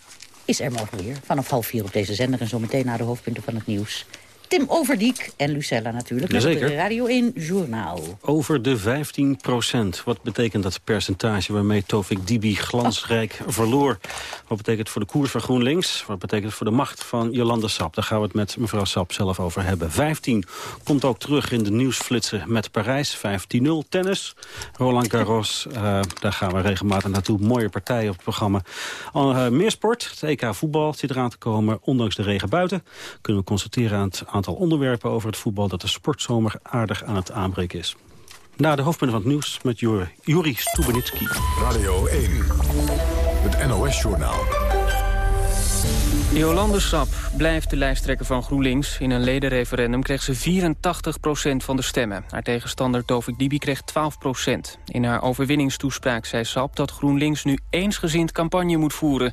is er morgen weer. Vanaf half vier op deze zender en zometeen naar de hoofdpunten van het nieuws. Tim Overdiek en Lucella natuurlijk. Jazeker. Met Radio 1 Journaal. Over de 15 procent. Wat betekent dat percentage waarmee Tovik Dibi glansrijk verloor? Wat betekent het voor de koers van GroenLinks? Wat betekent het voor de macht van Jolanda Sap? Daar gaan we het met mevrouw Sap zelf over hebben. 15 komt ook terug in de nieuwsflitsen met Parijs. 15-0 tennis. Roland Garros, uh, daar gaan we regelmatig naartoe. Mooie partijen op het programma. Uh, meer sport. Het EK voetbal zit eraan te komen. Ondanks de regen buiten kunnen we constateren aan het aantal onderwerpen over het voetbal... dat de sportzomer aardig aan het aanbreken is. Na de hoofdpunten van het nieuws met Juri Stubenitski. Radio 1, het NOS-journaal. Jolande Sap blijft de lijsttrekker van GroenLinks. In een ledenreferendum kreeg ze 84% van de stemmen. Haar tegenstander Tovik Dibi kreeg 12% In haar overwinningstoespraak zei Sap dat GroenLinks nu eensgezind campagne moet voeren.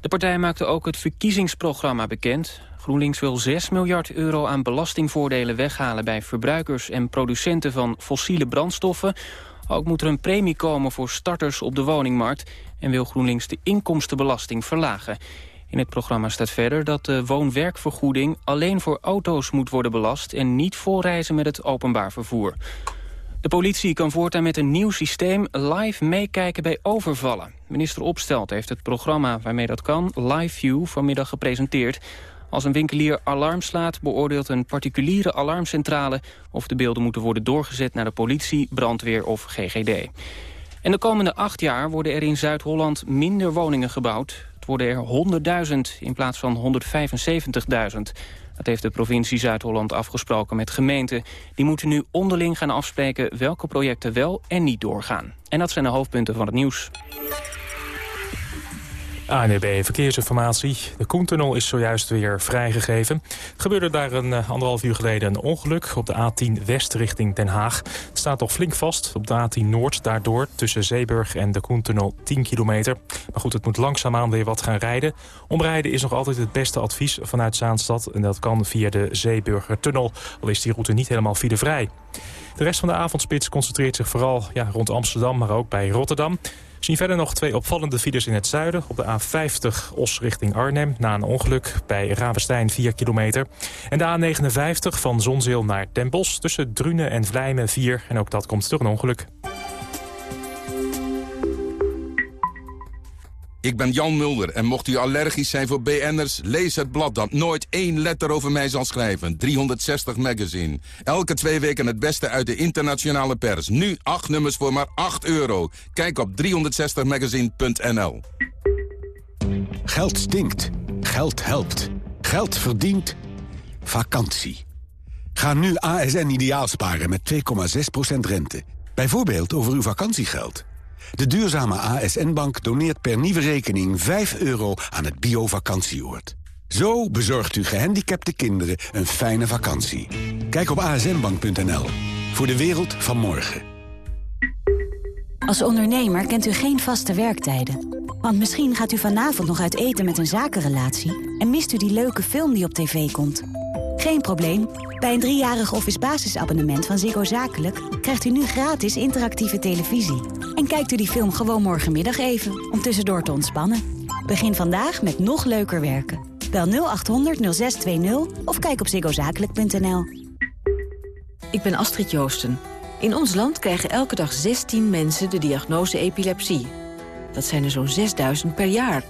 De partij maakte ook het verkiezingsprogramma bekend. GroenLinks wil 6 miljard euro aan belastingvoordelen weghalen... bij verbruikers en producenten van fossiele brandstoffen. Ook moet er een premie komen voor starters op de woningmarkt... en wil GroenLinks de inkomstenbelasting verlagen. In het programma staat verder dat de woon-werkvergoeding... alleen voor auto's moet worden belast... en niet voor reizen met het openbaar vervoer. De politie kan voortaan met een nieuw systeem live meekijken bij overvallen. Minister Opstelt heeft het programma waarmee dat kan, Live View, vanmiddag gepresenteerd. Als een winkelier alarm slaat, beoordeelt een particuliere alarmcentrale... of de beelden moeten worden doorgezet naar de politie, brandweer of GGD. En de komende acht jaar worden er in Zuid-Holland minder woningen gebouwd. Het worden er 100.000 in plaats van 175.000. Dat heeft de provincie Zuid-Holland afgesproken met gemeenten. Die moeten nu onderling gaan afspreken welke projecten wel en niet doorgaan. En dat zijn de hoofdpunten van het nieuws. ANEB Verkeersinformatie. De Koentunnel is zojuist weer vrijgegeven. Gebeurde daar een uh, anderhalf uur geleden een ongeluk op de A10 West richting Den Haag. Het staat toch flink vast op de A10 Noord daardoor tussen Zeeburg en de Koentunnel 10 kilometer. Maar goed, het moet langzaamaan weer wat gaan rijden. Omrijden is nog altijd het beste advies vanuit Zaanstad en dat kan via de Zeeburgertunnel, al is die route niet helemaal filevrij. De rest van de avondspits concentreert zich vooral ja, rond Amsterdam, maar ook bij Rotterdam zien verder nog twee opvallende files in het zuiden. Op de A50 Os richting Arnhem na een ongeluk bij Ravenstein 4 kilometer. En de A59 van Zonzeel naar Tempels tussen Drunen en Vlijmen 4. En ook dat komt door een ongeluk. Ik ben Jan Mulder en mocht u allergisch zijn voor BN'ers... lees het blad dat nooit één letter over mij zal schrijven. 360 Magazine. Elke twee weken het beste uit de internationale pers. Nu acht nummers voor maar 8 euro. Kijk op 360magazine.nl Geld stinkt. Geld helpt. Geld verdient. Vakantie. Ga nu ASN ideaal sparen met 2,6% rente. Bijvoorbeeld over uw vakantiegeld. De duurzame ASN-Bank doneert per nieuwe rekening 5 euro aan het bio-vakantieoord. Zo bezorgt u gehandicapte kinderen een fijne vakantie. Kijk op asnbank.nl. Voor de wereld van morgen. Als ondernemer kent u geen vaste werktijden. Want misschien gaat u vanavond nog uit eten met een zakenrelatie... en mist u die leuke film die op tv komt. Geen probleem. Bij een driejarig office basisabonnement van Ziggo Zakelijk... krijgt u nu gratis interactieve televisie. En kijkt u die film gewoon morgenmiddag even, om tussendoor te ontspannen. Begin vandaag met nog leuker werken. Bel 0800 0620 of kijk op ziggozakelijk.nl. Ik ben Astrid Joosten. In ons land krijgen elke dag 16 mensen de diagnose epilepsie. Dat zijn er zo'n 6000 per jaar.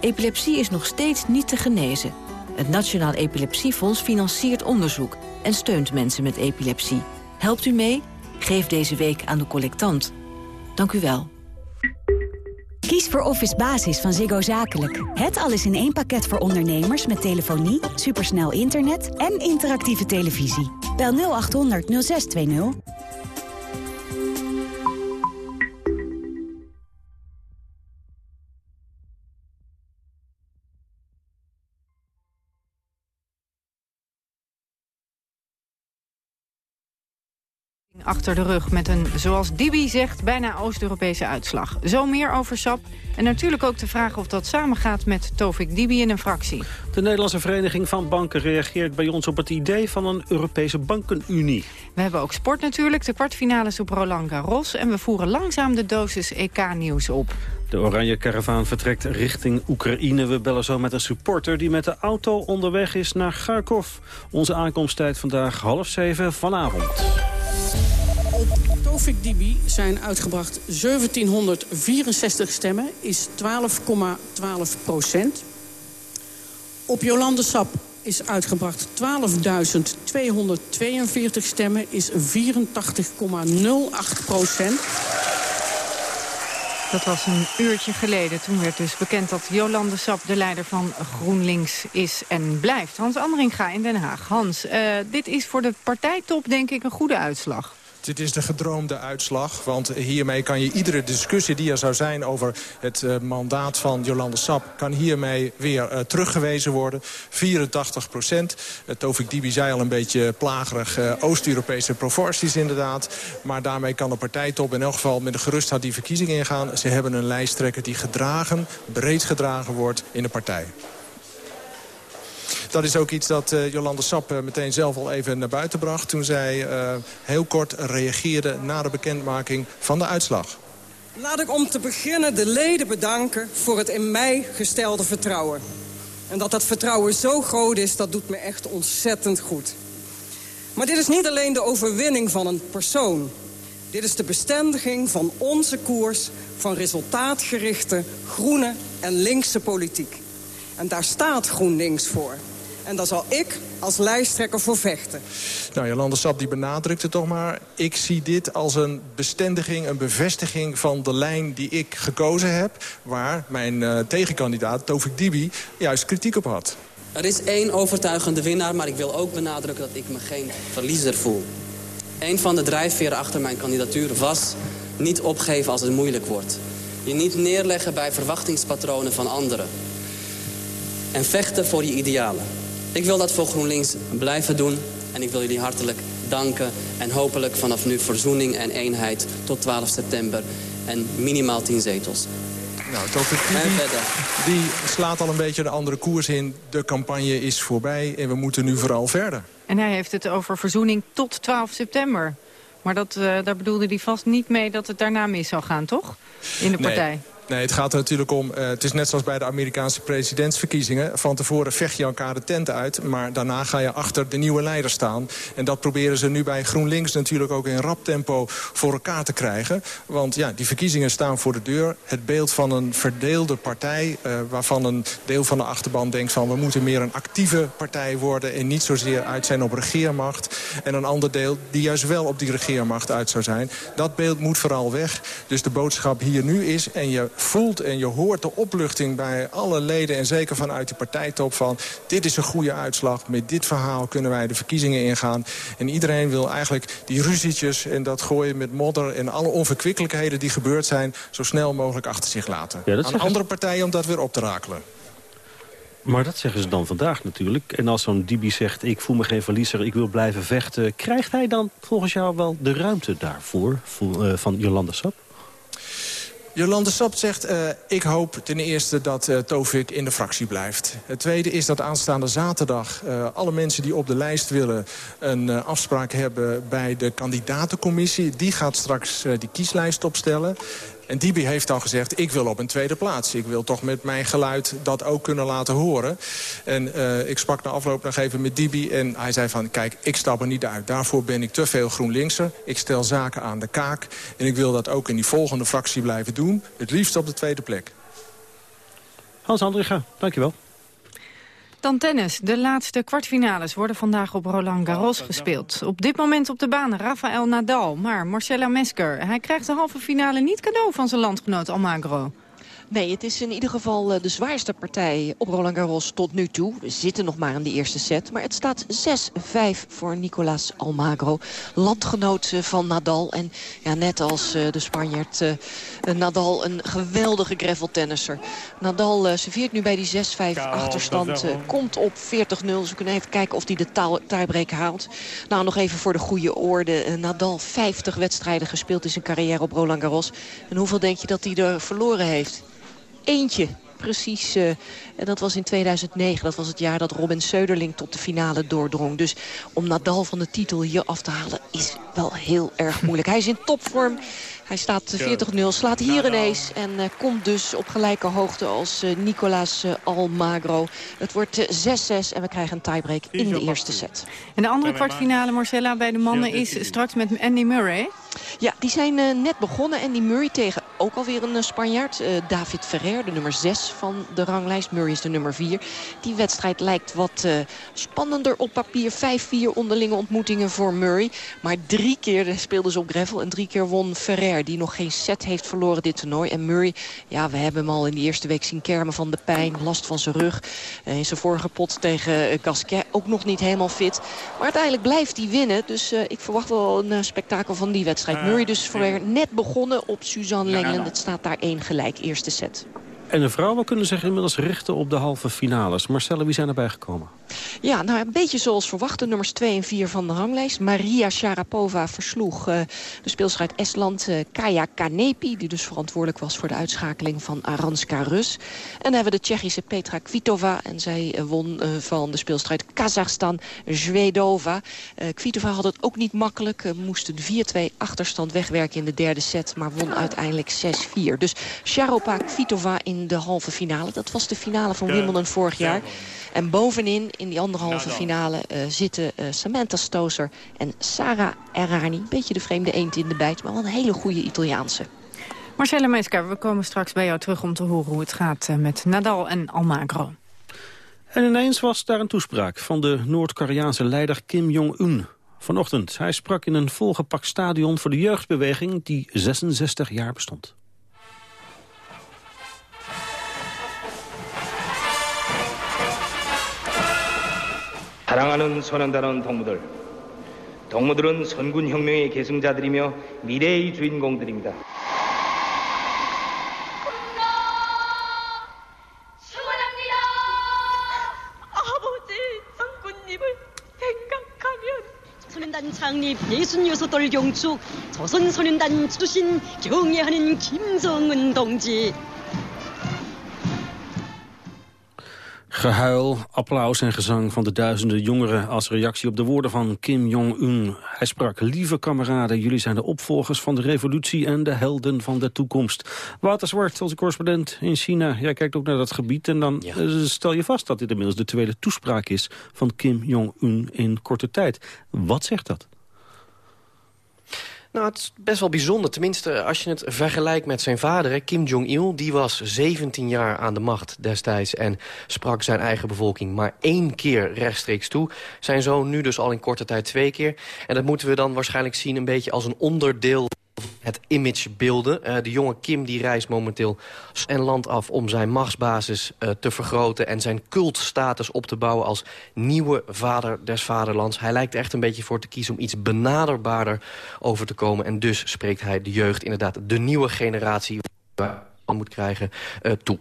Epilepsie is nog steeds niet te genezen... Het Nationaal Epilepsiefonds financiert onderzoek en steunt mensen met epilepsie. Helpt u mee? Geef deze week aan de collectant. Dank u wel. Kies voor Office Basis van Ziggo Zakelijk. Het alles in één pakket voor ondernemers met telefonie, supersnel internet en interactieve televisie. Bel 0800 0620. Achter de rug met een, zoals Dibi zegt, bijna Oost-Europese uitslag. Zo meer over SAP. En natuurlijk ook de vraag of dat samengaat met Tovik Dibi in een fractie. De Nederlandse Vereniging van Banken reageert bij ons op het idee van een Europese bankenunie. We hebben ook sport natuurlijk, de kwartfinales op Roland Garros. En we voeren langzaam de dosis EK-nieuws op. De oranje karavaan vertrekt richting Oekraïne. We bellen zo met een supporter die met de auto onderweg is naar Kharkov. Onze aankomsttijd vandaag half zeven vanavond. Tofik Dibi zijn uitgebracht 1764 stemmen, is 12,12 procent. Op Jolande Sap is uitgebracht 12.242 stemmen, is 84,08 procent. Dat was een uurtje geleden. Toen werd dus bekend dat Jolande Sap de leider van GroenLinks is en blijft. Hans Andringa in Den Haag. Hans, uh, dit is voor de partijtop denk ik een goede uitslag. Dit is de gedroomde uitslag, want hiermee kan je iedere discussie die er zou zijn... over het uh, mandaat van Jolande Sap, kan hiermee weer uh, teruggewezen worden. 84 procent. Uh, Tovik Dibi zei al een beetje plagerig Oost-Europese proporties inderdaad. Maar daarmee kan de partijtop in elk geval met een gerustheid die verkiezingen ingaan. Ze hebben een lijsttrekker die gedragen, breed gedragen wordt in de partij. Dat is ook iets dat uh, Jolande Sap uh, meteen zelf al even naar buiten bracht... toen zij uh, heel kort reageerde na de bekendmaking van de uitslag. Laat ik om te beginnen de leden bedanken voor het in mij gestelde vertrouwen. En dat dat vertrouwen zo groot is, dat doet me echt ontzettend goed. Maar dit is niet alleen de overwinning van een persoon. Dit is de bestendiging van onze koers van resultaatgerichte, groene en linkse politiek. En daar staat GroenLinks voor. En daar zal ik als lijsttrekker voor vechten. Nou, Jolande Sap die benadrukt het toch maar. Ik zie dit als een bestendiging, een bevestiging van de lijn die ik gekozen heb... waar mijn uh, tegenkandidaat Tovik Dibi juist kritiek op had. Er is één overtuigende winnaar, maar ik wil ook benadrukken dat ik me geen verliezer voel. Een van de drijfveren achter mijn kandidatuur was niet opgeven als het moeilijk wordt. Je niet neerleggen bij verwachtingspatronen van anderen. En vechten voor je idealen. Ik wil dat voor GroenLinks blijven doen. En ik wil jullie hartelijk danken. En hopelijk vanaf nu verzoening en eenheid tot 12 september. En minimaal 10 zetels. Nou, Tovik die, die slaat al een beetje de andere koers in. De campagne is voorbij en we moeten nu vooral verder. En hij heeft het over verzoening tot 12 september. Maar dat, uh, daar bedoelde hij vast niet mee dat het daarna mis zou gaan, toch? In de partij. Nee. Nee, het gaat er natuurlijk om... Uh, het is net zoals bij de Amerikaanse presidentsverkiezingen. Van tevoren vecht je elkaar de tent uit. Maar daarna ga je achter de nieuwe leider staan. En dat proberen ze nu bij GroenLinks natuurlijk ook in rap tempo voor elkaar te krijgen. Want ja, die verkiezingen staan voor de deur. Het beeld van een verdeelde partij... Uh, waarvan een deel van de achterban denkt van... we moeten meer een actieve partij worden... en niet zozeer uit zijn op regeermacht. En een ander deel die juist wel op die regeermacht uit zou zijn. Dat beeld moet vooral weg. Dus de boodschap hier nu is... en je voelt en je hoort de opluchting bij alle leden... en zeker vanuit de partijtop van... dit is een goede uitslag, met dit verhaal kunnen wij de verkiezingen ingaan. En iedereen wil eigenlijk die ruzietjes en dat gooien met modder... en alle onverkwikkelijkheden die gebeurd zijn... zo snel mogelijk achter zich laten. Ja, Aan andere partijen om dat weer op te rakelen. Maar dat zeggen ze dan vandaag natuurlijk. En als zo'n Dibi zegt, ik voel me geen verliezer, ik wil blijven vechten... krijgt hij dan volgens jou wel de ruimte daarvoor van Jolanda Sap? Jolande Sap zegt, uh, ik hoop ten eerste dat uh, Tovik in de fractie blijft. Het tweede is dat aanstaande zaterdag uh, alle mensen die op de lijst willen... een afspraak hebben bij de kandidatencommissie. Die gaat straks die kieslijst opstellen. En Dibi heeft al gezegd, ik wil op een tweede plaats. Ik wil toch met mijn geluid dat ook kunnen laten horen. En uh, ik sprak na afloop nog even met Dibi en hij zei van... kijk, ik stap er niet uit. Daarvoor ben ik te veel GroenLinkser. Ik stel zaken aan de kaak. En ik wil dat ook in die volgende fractie blijven doen. Het liefst op de tweede plek. Hans Andringa, dankjewel. Dan tennis. De laatste kwartfinales worden vandaag op Roland Garros gespeeld. Op dit moment op de baan Rafael Nadal. Maar Marcella Mesker, hij krijgt de halve finale niet cadeau van zijn landgenoot Almagro. Nee, het is in ieder geval eh, de zwaarste partij op Roland Garros tot nu toe. We zitten nog maar in de eerste set. Maar het staat 6-5 voor Nicolas Almagro. Landgenoot eh, van Nadal. En ja, net als uh, de Spanjaard Nadal een geweldige graveltennisser. Nadal serveert nu bij die 6-5 achterstand. komt op 40-0. Dus we kunnen even kijken of hij de tiebreak haalt. Nou, nog even voor de goede orde. Nadal 50 wedstrijden gespeeld in zijn carrière op Roland Garros. En hoeveel denk je dat hij er verloren heeft? Eentje precies. Uh, en dat was in 2009. Dat was het jaar dat Robin Söderling tot de finale doordrong. Dus om Nadal van de titel hier af te halen is wel heel erg <laughs> moeilijk. Hij is in topvorm. Hij staat 40-0, slaat hier ineens en uh, komt dus op gelijke hoogte als uh, Nicolas uh, Almagro. Het wordt 6-6 en we krijgen een tiebreak in de eerste set. En de andere kwartfinale, Marcella, bij de mannen is straks met Andy Murray. Ja, die zijn uh, net begonnen. Andy Murray tegen ook alweer een uh, Spanjaard. Uh, David Ferrer, de nummer 6 van de ranglijst. Murray is de nummer 4. Die wedstrijd lijkt wat spannender op papier. 5-4 onderlinge ontmoetingen voor Murray. Maar drie keer speelden ze op gravel en drie keer won Ferrer. Die nog geen set heeft verloren dit toernooi. En Murray, ja, we hebben hem al in de eerste week zien kermen van de pijn. Last van zijn rug. in zijn vorige pot tegen Gasquet ook nog niet helemaal fit. Maar uiteindelijk blijft hij winnen. Dus ik verwacht wel een spektakel van die wedstrijd. Murray dus voor net begonnen op Suzanne Lenglen. Het staat daar één gelijk, eerste set. En de vrouwen kunnen zich inmiddels richten op de halve finales. Marcelle, wie zijn erbij gekomen? Ja, nou een beetje zoals verwacht. De nummers 2 en 4 van de ranglijst. Maria Sharapova versloeg uh, de speelster Estland uh, Kaya Kanepi. Die dus verantwoordelijk was voor de uitschakeling van Aranska Rus. En dan hebben we de Tsjechische Petra Kvitova. En zij uh, won van de speelstrijd Kazachstan Zvedova. Kvitova had het ook niet makkelijk. moest een 4-2 achterstand wegwerken in de derde set. Maar won uiteindelijk 6-4. Dus Sharapova Kvitova in de halve finale. Dat was de finale van Wimbledon vorig jaar. En bovenin, in die andere halve finale, uh, zitten uh, Samantha Stoser en Sarah Errani. Beetje de vreemde eend in de bijt, maar wel een hele goede Italiaanse. Marcella Meesker, we komen straks bij jou terug om te horen hoe het gaat uh, met Nadal en Almagro. En ineens was daar een toespraak van de Noord-Koreaanse leider Kim Jong-un. Vanochtend. Hij sprak in een volgepakt stadion voor de jeugdbeweging die 66 jaar bestond. 사랑하는 선언단원 동무들, 동무들은 선군혁명의 계승자들이며 미래의 주인공들입니다. 소년단 창립 66돌 경축 조선 소년단 출신 경애하는 김성은 동지 Gehuil, applaus en gezang van de duizenden jongeren... als reactie op de woorden van Kim Jong-un. Hij sprak, lieve kameraden, jullie zijn de opvolgers van de revolutie... en de helden van de toekomst. Wouter Zwart, onze correspondent in China. Jij kijkt ook naar dat gebied en dan eh, stel je vast... dat dit inmiddels de tweede toespraak is van Kim Jong-un in korte tijd. Wat zegt dat? Nou, het is best wel bijzonder. Tenminste, als je het vergelijkt met zijn vader, Kim Jong-il. Die was 17 jaar aan de macht destijds en sprak zijn eigen bevolking maar één keer rechtstreeks toe. Zijn zoon nu dus al in korte tijd twee keer. En dat moeten we dan waarschijnlijk zien een beetje als een onderdeel het image beelden. Uh, de jonge Kim die reist momenteel en land af om zijn machtsbasis uh, te vergroten... en zijn cultstatus op te bouwen als nieuwe vader des vaderlands. Hij lijkt er echt een beetje voor te kiezen om iets benaderbaarder over te komen. En dus spreekt hij de jeugd, inderdaad de nieuwe generatie moet krijgen, uh, toe.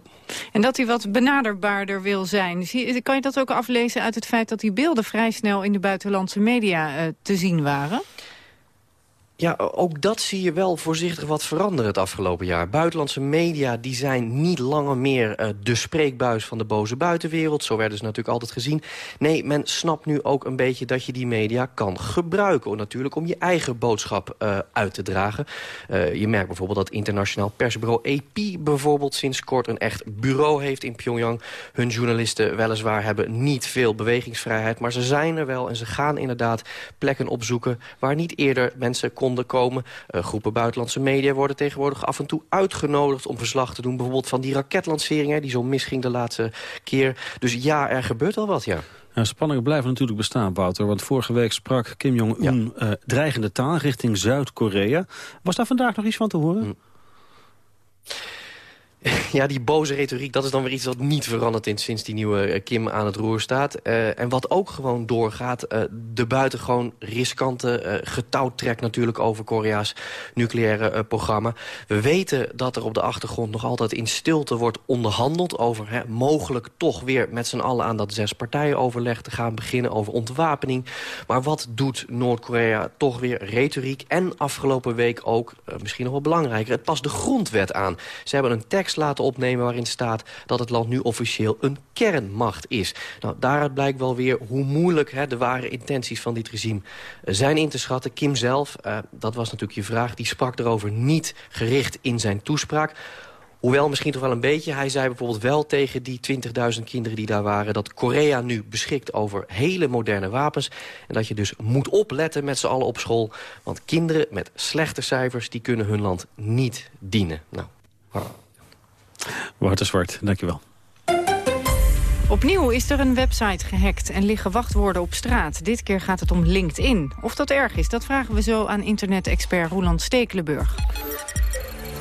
En dat hij wat benaderbaarder wil zijn. Kan je dat ook aflezen uit het feit dat die beelden vrij snel in de buitenlandse media te zien waren? Ja, ook dat zie je wel voorzichtig wat veranderen het afgelopen jaar. Buitenlandse media die zijn niet langer meer uh, de spreekbuis van de boze buitenwereld. Zo werden ze natuurlijk altijd gezien. Nee, men snapt nu ook een beetje dat je die media kan gebruiken. Natuurlijk om je eigen boodschap uh, uit te dragen. Uh, je merkt bijvoorbeeld dat internationaal persbureau AP bijvoorbeeld sinds kort een echt bureau heeft in Pyongyang. Hun journalisten weliswaar hebben niet veel bewegingsvrijheid, maar ze zijn er wel en ze gaan inderdaad plekken opzoeken waar niet eerder mensen konden komen. Uh, groepen buitenlandse media worden tegenwoordig af en toe uitgenodigd... om verslag te doen, bijvoorbeeld van die raketlanceringen... die zo misging de laatste keer. Dus ja, er gebeurt al wat, ja. Ja, spanningen blijven natuurlijk bestaan, Wouter. Want vorige week sprak Kim Jong-un ja. uh, dreigende taal richting Zuid-Korea. Was daar vandaag nog iets van te horen? Hm. <laughs> Ja, die boze retoriek, dat is dan weer iets wat niet veranderd is... sinds die nieuwe eh, Kim aan het roer staat. Uh, en wat ook gewoon doorgaat, uh, de buitengewoon riskante uh, getouwtrek natuurlijk... over Korea's nucleaire programma. We weten dat er op de achtergrond nog altijd in stilte wordt onderhandeld... over hè, mogelijk toch weer met z'n allen aan dat zes partijen overleg te gaan beginnen... over ontwapening. Maar wat doet Noord-Korea toch weer retoriek? En afgelopen week ook, misschien nog wel belangrijker... het past de grondwet aan. Ze hebben een tekst laten opnemen waarin staat... dat het land nu officieel een kernmacht is. Nou, daaruit blijkt wel weer hoe moeilijk hè, de ware intenties van dit regime zijn in te schatten. Kim zelf, uh, dat was natuurlijk je vraag, die sprak erover niet gericht in zijn toespraak. Hoewel misschien toch wel een beetje. Hij zei bijvoorbeeld wel tegen die 20.000 kinderen die daar waren... dat Korea nu beschikt over hele moderne wapens. En dat je dus moet opletten met z'n allen op school. Want kinderen met slechte cijfers... die kunnen hun land niet dienen. Nou, Wouter Zwart, dankjewel. Opnieuw is er een website gehackt en liggen wachtwoorden op straat. Dit keer gaat het om LinkedIn. Of dat erg is, dat vragen we zo aan internet-expert Roland Stekelenburg.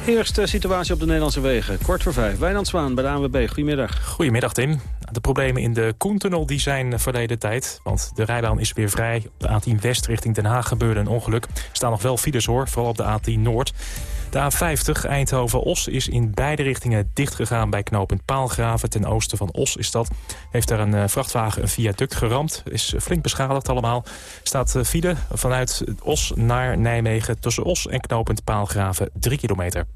Eerste situatie op de Nederlandse wegen. Kort voor vijf. Wijnand Zwaan bij de ANWB. Goedemiddag. Goedemiddag, Tim. De problemen in de Koentunnel die zijn verleden tijd. Want de rijbaan is weer vrij. Op de A10 West richting Den Haag gebeurde een ongeluk. Er staan nog wel files hoor, vooral op de A10 Noord. De A50 Eindhoven-Os is in beide richtingen dichtgegaan bij knooppunt Paalgraven. Ten oosten van Os is dat. Heeft daar een uh, vrachtwagen een viaduct geramd. Is flink beschadigd allemaal. Staat uh, file vanuit Os naar Nijmegen tussen Os en knooppunt Paalgraven 3 kilometer.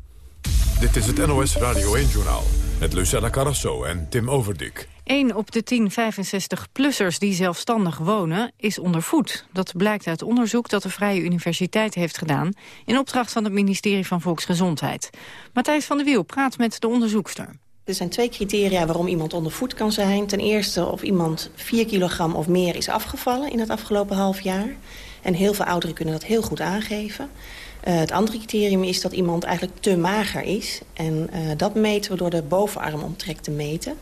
Dit is het NOS Radio 1-journaal met Lucella Carrasso en Tim Overdik. 1 op de 10 65-plussers die zelfstandig wonen is ondervoed. Dat blijkt uit onderzoek dat de Vrije Universiteit heeft gedaan... in opdracht van het ministerie van Volksgezondheid. Matthijs van der Wiel praat met de onderzoekster. Er zijn twee criteria waarom iemand ondervoed kan zijn. Ten eerste of iemand 4 kilogram of meer is afgevallen in het afgelopen half jaar. En heel veel ouderen kunnen dat heel goed aangeven. Uh, het andere criterium is dat iemand eigenlijk te mager is. En uh, dat meten we door de bovenarmomtrek te meten.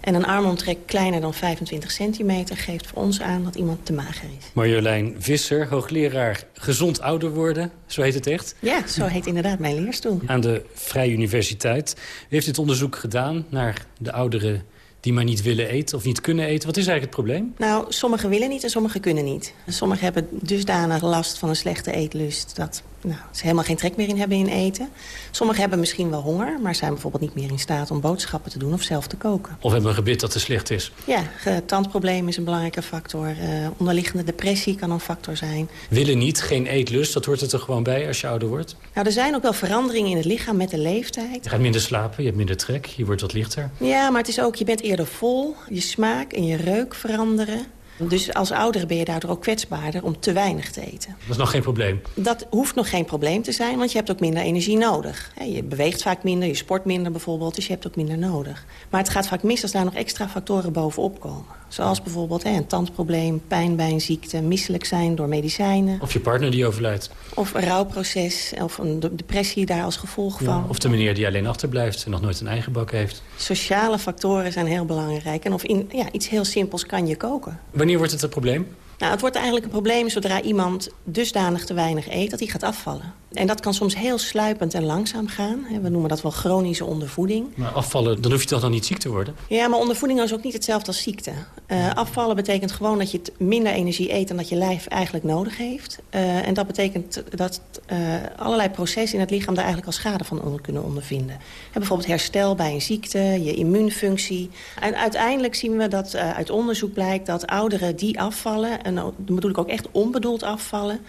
En een armomtrek kleiner dan 25 centimeter geeft voor ons aan dat iemand te mager is. Marjolein Visser, hoogleraar gezond ouder worden, zo heet het echt? Ja, zo heet inderdaad mijn leerstoel. Aan de Vrije Universiteit. U heeft dit onderzoek gedaan naar de ouderen die maar niet willen eten of niet kunnen eten. Wat is eigenlijk het probleem? Nou, sommigen willen niet en sommigen kunnen niet. Sommigen hebben dusdanig last van een slechte eetlust... dat nou, ze helemaal geen trek meer in hebben in eten. Sommigen hebben misschien wel honger... maar zijn bijvoorbeeld niet meer in staat om boodschappen te doen of zelf te koken. Of hebben een gebit dat te slecht is. Ja, tandprobleem is een belangrijke factor. Uh, onderliggende depressie kan een factor zijn. Willen niet, geen eetlust, dat hoort er toch gewoon bij als je ouder wordt? Nou, er zijn ook wel veranderingen in het lichaam met de leeftijd. Je gaat minder slapen, je hebt minder trek, je wordt wat lichter. Ja, maar het is ook, je bent eerder vol. Je smaak en je reuk veranderen. Dus als ouder ben je daardoor ook kwetsbaarder om te weinig te eten. Dat is nog geen probleem? Dat hoeft nog geen probleem te zijn, want je hebt ook minder energie nodig. Je beweegt vaak minder, je sport minder bijvoorbeeld, dus je hebt ook minder nodig. Maar het gaat vaak mis als daar nog extra factoren bovenop komen. Zoals bijvoorbeeld een tandprobleem, pijn bij een ziekte, misselijk zijn door medicijnen. Of je partner die overlijdt. Of een rouwproces, of een depressie daar als gevolg van. Ja, of de meneer die alleen achterblijft en nog nooit een eigen bak heeft. Sociale factoren zijn heel belangrijk. En of in, ja, iets heel simpels kan je koken. Wanneer wordt het een probleem? Nou, het wordt eigenlijk een probleem zodra iemand dusdanig te weinig eet... dat hij gaat afvallen. En dat kan soms heel sluipend en langzaam gaan. We noemen dat wel chronische ondervoeding. Maar afvallen, dan hoef je toch dan niet ziek te worden? Ja, maar ondervoeding is ook niet hetzelfde als ziekte. Uh, afvallen betekent gewoon dat je minder energie eet... dan dat je lijf eigenlijk nodig heeft. Uh, en dat betekent dat uh, allerlei processen in het lichaam... daar eigenlijk al schade van onder kunnen ondervinden. En bijvoorbeeld herstel bij een ziekte, je immuunfunctie. En uiteindelijk zien we dat uit onderzoek blijkt... dat ouderen die afvallen, en dan bedoel ik ook echt onbedoeld afvallen...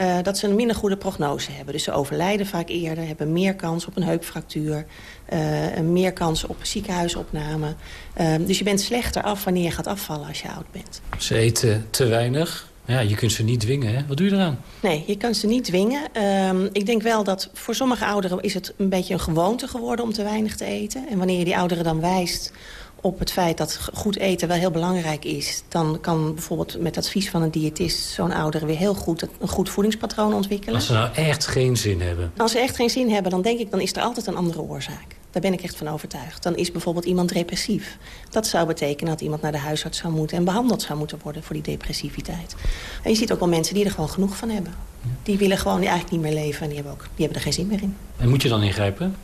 Uh, dat ze een minder goede prognose hebben. Dus ze overlijden vaak eerder, hebben meer kans op een heupfractuur... Uh, meer kans op ziekenhuisopname. Uh, dus je bent slechter af wanneer je gaat afvallen als je oud bent. Ze eten te weinig. Ja, je kunt ze niet dwingen, hè? Wat doe je eraan? Nee, je kan ze niet dwingen. Uh, ik denk wel dat voor sommige ouderen is het een beetje een gewoonte geworden om te weinig te eten. En wanneer je die ouderen dan wijst op het feit dat goed eten wel heel belangrijk is... dan kan bijvoorbeeld met advies van een diëtist zo'n ouder weer heel goed een goed voedingspatroon ontwikkelen. Als ze nou echt geen zin hebben? Als ze echt geen zin hebben, dan denk ik, dan is er altijd een andere oorzaak. Daar ben ik echt van overtuigd. Dan is bijvoorbeeld iemand depressief. Dat zou betekenen dat iemand naar de huisarts zou moeten... en behandeld zou moeten worden voor die depressiviteit. En je ziet ook wel mensen die er gewoon genoeg van hebben. Die willen gewoon eigenlijk niet meer leven en die hebben, ook, die hebben er geen zin meer in. En moet je dan ingrijpen?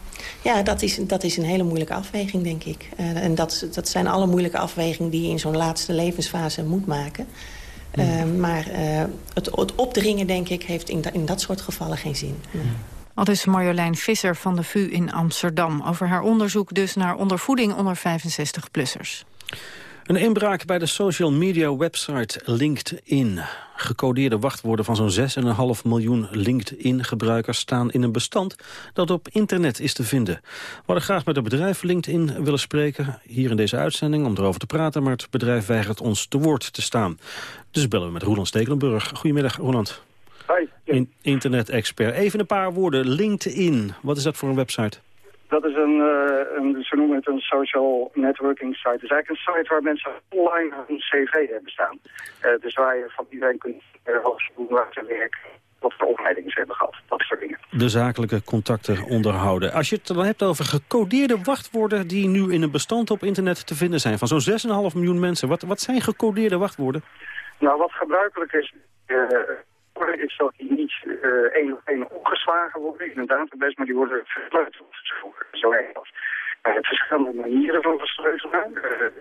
Ja, dat is, dat is een hele moeilijke afweging, denk ik. Uh, en dat, dat zijn alle moeilijke afwegingen die je in zo'n laatste levensfase moet maken. Uh, maar uh, het, het, opdringen, denk ik, heeft in, in dat soort gevallen geen zin. Nee. Al dus Marjolein Visser van de VU in Amsterdam... over haar onderzoek dus naar ondervoeding onder 65-plussers. Een inbraak bij de social media website LinkedIn. Gecodeerde wachtwoorden van zo'n 6,5 miljoen LinkedIn-gebruikers staan in een bestand dat op internet is te vinden. We hadden graag met het bedrijf LinkedIn willen spreken, hier in deze uitzending, om erover te praten, maar het bedrijf weigert ons te woord te staan. Dus bellen we met Roland Stekelenburg. Goedemiddag, Roland. Hi. In Internet-expert. Even een paar woorden. LinkedIn, wat is dat voor een website? Dat is een, uh, een, ze noemen het een social networking site. Het is eigenlijk een site waar mensen online hun cv hebben staan. Uh, dus waar je van iedereen kunt uh, doen waar ze werken, wat voor opleidingen ze hebben gehad, dat soort dingen. De zakelijke contacten onderhouden. Als je het dan hebt over gecodeerde wachtwoorden die nu in een bestand op internet te vinden zijn, van zo'n 6,5 miljoen mensen, wat, wat zijn gecodeerde wachtwoorden? Nou, wat gebruikelijk is, is dat die niet één op één opgeslagen worden in een database, maar die worden versleuteld. Zo heet dat. Verschillende manieren van versleutelen.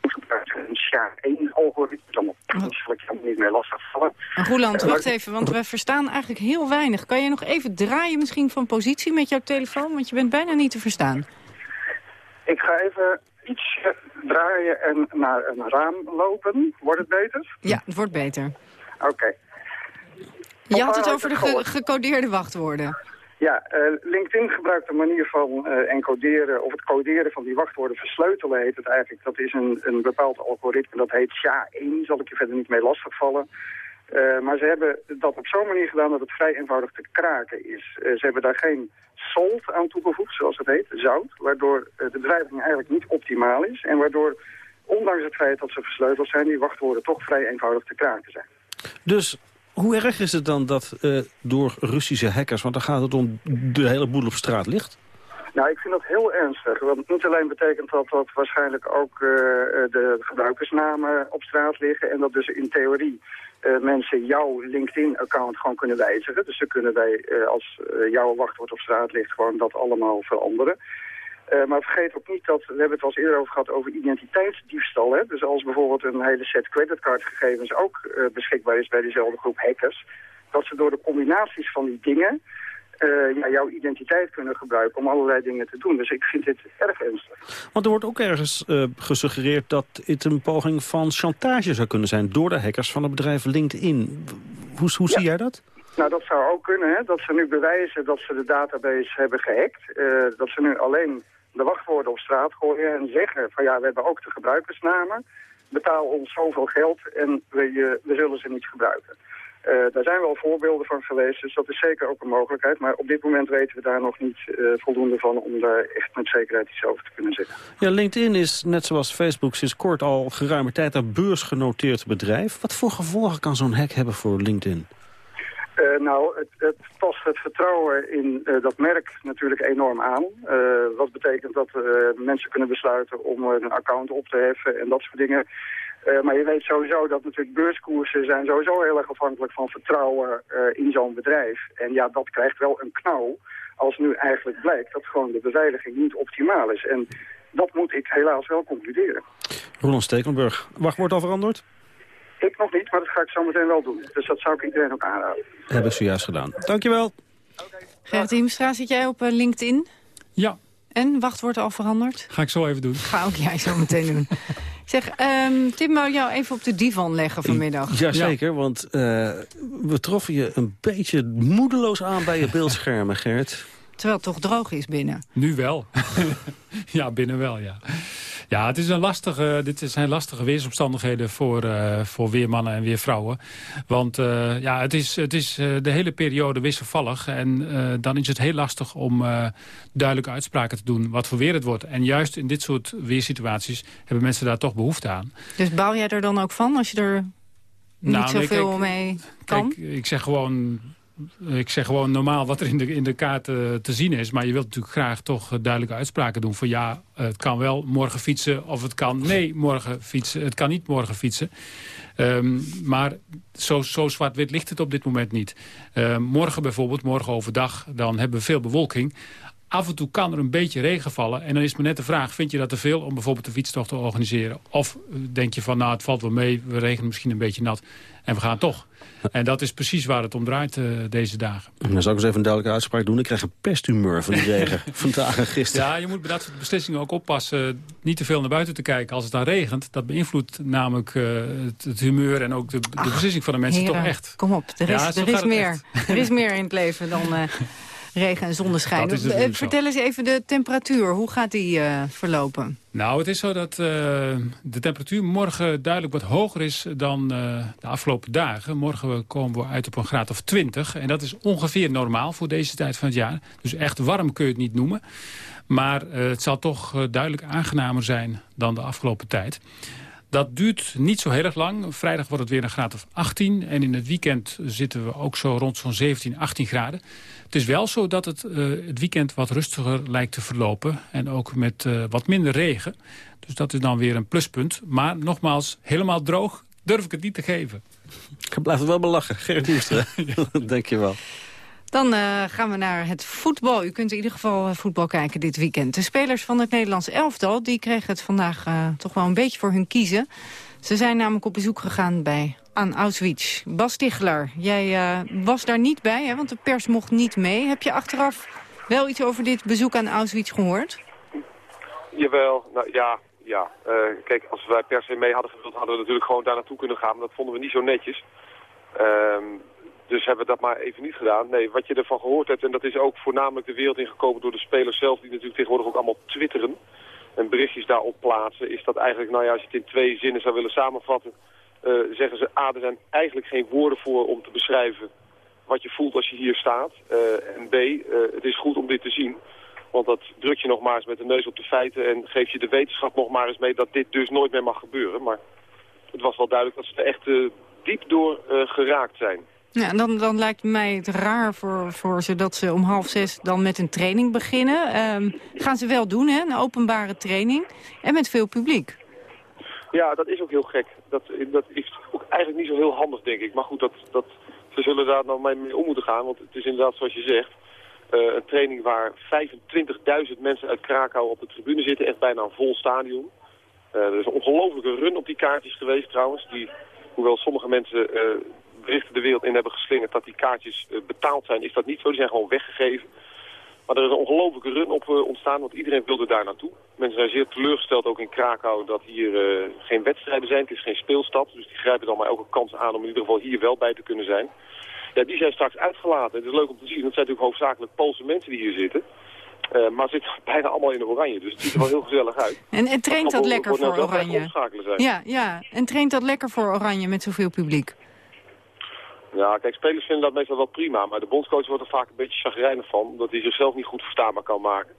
Een SHA-1-algoritme, dan zal ik helemaal niet meer lastig vallen. Roeland, wacht even, want we verstaan eigenlijk heel weinig. Kan je nog even draaien misschien van positie met jouw telefoon? Want je bent bijna niet te verstaan. Ik ga even iets draaien en naar een raam lopen. Wordt het beter? Ja, het wordt beter. Oké. Okay. Je had het over de ge gecodeerde wachtwoorden. Ja, uh, LinkedIn gebruikt een manier van uh, encoderen, of het coderen van die wachtwoorden versleutelen heet het eigenlijk. Dat is een, een bepaald algoritme, dat heet SHA-1, zal ik je verder niet mee lastigvallen. Uh, maar ze hebben dat op zo'n manier gedaan dat het vrij eenvoudig te kraken is. ze hebben daar geen salt aan toegevoegd, zoals het heet, zout, waardoor de bedrijving eigenlijk niet optimaal is. En waardoor, ondanks het feit dat ze versleuteld zijn, die wachtwoorden toch vrij eenvoudig te kraken zijn. Dus hoe erg is het dan dat uh, door Russische hackers, want dan gaat het om de hele boel op straat ligt? Nou, ik vind dat heel ernstig. Want niet alleen betekent dat dat waarschijnlijk ook uh, de gebruikersnamen op straat liggen... en dat dus in theorie mensen jouw LinkedIn-account gewoon kunnen wijzigen. Dus ze kunnen wij, als jouw wachtwoord op straat ligt, gewoon dat allemaal veranderen. Uh, maar vergeet ook niet dat, we hebben het al eens eerder over gehad over identiteitsdiefstal. Hè? Dus als bijvoorbeeld een hele set creditcardgegevens ook uh, beschikbaar is bij diezelfde groep hackers. Dat ze door de combinaties van die dingen uh, ja, jouw identiteit kunnen gebruiken om allerlei dingen te doen. Dus ik vind dit erg ernstig. Want er wordt ook ergens gesuggereerd dat het een poging van chantage zou kunnen zijn door de hackers van het bedrijf LinkedIn. Hoe, hoe ja. zie jij dat? Nou, dat zou ook kunnen, hè? dat ze nu bewijzen dat ze de database hebben gehackt. dat ze nu alleen de wachtwoorden op straat gooien en zeggen van ja, we hebben ook de gebruikersnamen. Betaal ons zoveel geld en we, we zullen ze niet gebruiken. Uh, daar zijn wel voorbeelden van geweest, dus dat is zeker ook een mogelijkheid. Maar op dit moment weten we daar nog niet uh, voldoende van om daar echt met zekerheid iets over te kunnen zeggen. Ja, LinkedIn is, net zoals Facebook, sinds kort al geruime tijd een beursgenoteerd bedrijf. Wat voor gevolgen kan zo'n hack hebben voor LinkedIn? Uh, nou, het, het past het vertrouwen in uh, dat merk natuurlijk enorm aan. Uh, wat betekent dat mensen kunnen besluiten om een account op te heffen en dat soort dingen. maar je weet sowieso dat natuurlijk beurskoersen zijn sowieso heel erg afhankelijk van vertrouwen in zo'n bedrijf. En ja, dat krijgt wel een knauw als nu eigenlijk blijkt dat gewoon de beveiliging niet optimaal is. En dat moet ik helaas wel concluderen. Roland Stekelenburg, wachtwoord al veranderd? Ik nog niet, maar dat ga ik zo meteen wel doen. Dus dat zou ik iedereen ook aanraden. Heb ik zojuist gedaan. Dankjewel. Okay. Gerrit Hiemstra, zit jij op uh, LinkedIn? Ja. En wachtwoord al veranderd? Ga ik zo even doen. Ga ook jij zo meteen doen. <laughs> Zeg, um, Tim wou jou even op de divan leggen vanmiddag. Jazeker, ja. want uh, we troffen je een beetje moedeloos aan bij je <laughs> beeldschermen, Gert. Terwijl het toch droog is binnen. Nu wel. <laughs> ja, binnen wel, ja. Ja, het is een lastige, dit zijn lastige weersomstandigheden voor, uh, voor weermannen en weervrouwen. Want uh, ja, het is, het is uh, de hele periode wisselvallig. En dan is het heel lastig om duidelijke uitspraken te doen wat voor weer het wordt. En juist in dit soort weersituaties hebben mensen daar toch behoefte aan. Dus bouw jij er dan ook van als je er niet nou, zoveel nee, mee kan? Kijk, ik zeg gewoon ik zeg gewoon normaal wat er in de, in de kaart uh, te zien is. Maar je wilt natuurlijk graag toch duidelijke uitspraken doen. Van ja, het kan wel morgen fietsen of het kan nee morgen fietsen. Het kan niet morgen fietsen. Um, maar zo, zo zwart-wit ligt het op dit moment niet. Uh, morgen bijvoorbeeld, morgen overdag, dan hebben we veel bewolking. Af en toe kan er een beetje regen vallen. En dan is me net de vraag, vind je dat te veel om bijvoorbeeld de fietstocht te organiseren? Of denk je van, nou het valt wel mee, we regenen misschien een beetje nat en we gaan toch. En dat is precies waar het om draait uh, deze dagen. Dan zal ik eens even een duidelijke uitspraak doen. Ik krijg een pesthumeur van die regen <laughs> vandaag en gisteren. Ja, je moet bij dat soort beslissingen ook oppassen. Niet te veel naar buiten te kijken. Als het dan regent, dat beïnvloedt namelijk uh, het, het, humeur... en ook de, de beslissing van de mensen heren, toch echt. Kom op, er is, ja, er is meer. Er is meer in het leven dan... Uh, <laughs> regen en zonneschijn. Dus Vertel eens even de temperatuur. Hoe gaat die uh, verlopen? Nou, het is zo dat uh, de temperatuur morgen duidelijk wat hoger is dan uh, de afgelopen dagen. Morgen komen we uit op een graad of 20. En dat is ongeveer normaal voor deze tijd van het jaar. Dus echt warm kun je het niet noemen. Maar het zal toch duidelijk aangenamer zijn dan de afgelopen tijd. Dat duurt niet zo heel erg lang. Vrijdag wordt het weer een graad of 18. En in het weekend zitten we ook zo rond zo'n 17, 18 graden. Het is wel zo dat het, uh, het weekend wat rustiger lijkt te verlopen. En ook met uh, wat minder regen. Dus dat is dan weer een pluspunt. Maar nogmaals, helemaal droog durf ik het niet te geven. Ik blijf het wel belachen. Gerrit Hoestra, <laughs> <laughs> denk je wel. Dan uh, gaan we naar het voetbal. U kunt in ieder geval voetbal kijken dit weekend. De spelers van het Nederlands elftal die kregen het vandaag uh, toch wel een beetje voor hun kiezen. Ze zijn namelijk op bezoek gegaan bij aan Auschwitz. Bas Tichler, jij was daar niet bij, hè, want de pers mocht niet mee. Heb je achteraf wel iets over dit bezoek aan Auschwitz gehoord? Jawel, nou ja, ja. Kijk, als wij per se mee hadden gewild, hadden we natuurlijk gewoon daar naartoe kunnen gaan. Maar dat vonden we niet zo netjes. Uh, dus hebben we dat maar even niet gedaan. Nee, wat je ervan gehoord hebt, en dat is ook voornamelijk de wereld ingekomen door de spelers zelf, die natuurlijk tegenwoordig ook allemaal twitteren en berichtjes daarop plaatsen, is dat eigenlijk, nou ja, als je het in twee zinnen zou willen samenvatten, uh, zeggen ze, A, er zijn eigenlijk geen woorden voor om te beschrijven wat je voelt als je hier staat. Uh, en B, uh, het is goed om dit te zien. Want dat druk je nog maar eens met de neus op de feiten en geef je de wetenschap nog maar eens mee dat dit dus nooit meer mag gebeuren. Maar het was wel duidelijk dat ze er echt diep door geraakt zijn. Ja, dan, dan lijkt mij het raar voor, voor ze dat ze om half zes dan met een training beginnen. Um, gaan ze wel doen, hè? een openbare training. En met veel publiek. Ja, dat is ook heel gek. Dat, dat is ook eigenlijk niet zo heel handig, denk ik. Maar goed, dat, dat, ze zullen daar nou mee om moeten gaan. Want het is inderdaad, zoals je zegt, uh, een training waar 25.000 mensen uit Krakau op de tribune zitten. Echt bijna een vol stadion. Uh, er is een ongelofelijke run op die kaartjes geweest trouwens. Die, hoewel sommige mensen de wereld in hebben geslingerd dat die kaartjes uh, betaald zijn, is dat niet zo. Die zijn gewoon weggegeven. Maar er is een ongelofelijke run op uh, ontstaan, want iedereen wilde daar naartoe. Mensen zijn zeer teleurgesteld, ook in Krakau, dat hier uh, geen wedstrijden zijn. Het is geen speelstad, dus die grijpen dan maar elke kans aan om in ieder geval hier wel bij te kunnen zijn. Ja, die zijn straks uitgelaten. Het is leuk om te zien, het zijn natuurlijk hoofdzakelijk Poolse mensen die hier zitten. Uh, maar zitten <laughs> bijna allemaal in de oranje, dus het ziet er wel heel gezellig uit. En, en traint dat, dat lekker voor oranje? Ja, ja, en traint dat lekker voor oranje met zoveel publiek? Ja, kijk, spelers vinden dat meestal wel prima, maar de bondscoach wordt er vaak een beetje chagrijnig van, omdat hij zichzelf niet goed verstaanbaar kan maken.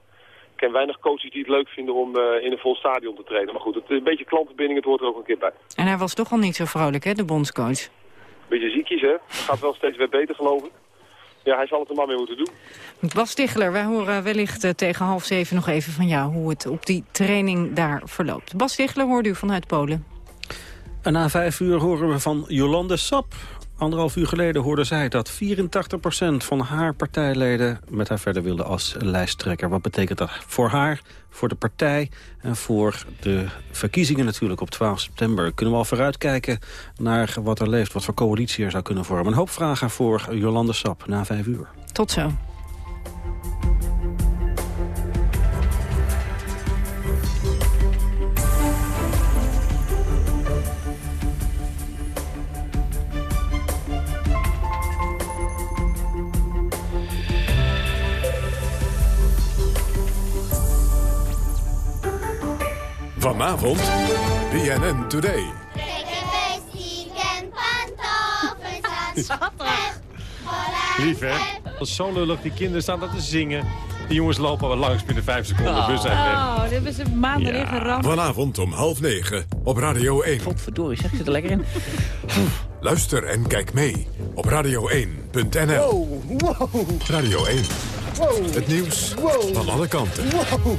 Ik ken weinig coaches die het leuk vinden om uh, in een vol stadion te treden. Maar goed, het, een beetje klantenbinding, het hoort er ook een keer bij. En hij was toch al niet zo vrolijk, hè, de bondscoach? Beetje ziekjes, hè? Het gaat wel steeds weer beter, geloof ik. Ja, hij zal het er maar mee moeten doen. Bas Stichler, wij horen wellicht uh, tegen half zeven nog even van jou... hoe het op die training daar verloopt. Bas Stichler hoorde u vanuit Polen. En na vijf uur horen we van Jolande Sap. Anderhalf uur geleden hoorde zij dat 84% van haar partijleden met haar verder wilde als lijsttrekker. Wat betekent dat voor haar, voor de partij en voor de verkiezingen natuurlijk op 12 september? Kunnen we al vooruitkijken naar wat er leeft, wat voor coalitie er zou kunnen vormen. Een hoop vragen voor Jolande Sap na vijf uur. Tot zo. Vanavond, BNN Today. Lief, hè? Dat is zo lullig. Die kinderen staan dat te zingen. Die jongens lopen al langs binnen vijf seconden. Oh, bus zijn weg. oh daar hebben ze maanden in geramd. Vanavond om half negen op Radio 1. Godverdorie, zeg je er lekker in. <laughs> Luister en kijk mee op radio1.nl. Wow, wow. Radio 1. Wow. Het nieuws Wow. van alle kanten. Wow.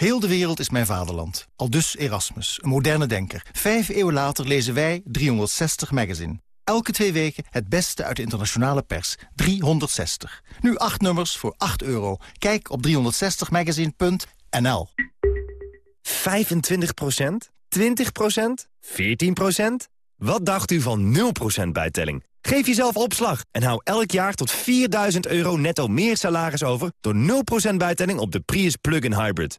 Heel de wereld is mijn vaderland. Al dus Erasmus, een moderne denker. Vijf eeuwen later lezen wij 360 Magazine. Elke twee weken het beste uit de internationale pers. 360. Nu acht nummers voor 8 euro. Kijk op 360magazine.nl 25% 20% 14% Wat dacht u van 0% bijtelling? Geef jezelf opslag en hou elk jaar tot 4000 euro netto meer salaris over... door 0% bijtelling op de Prius Plug-in Hybrid.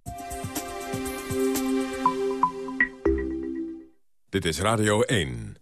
Dit is Radio 1.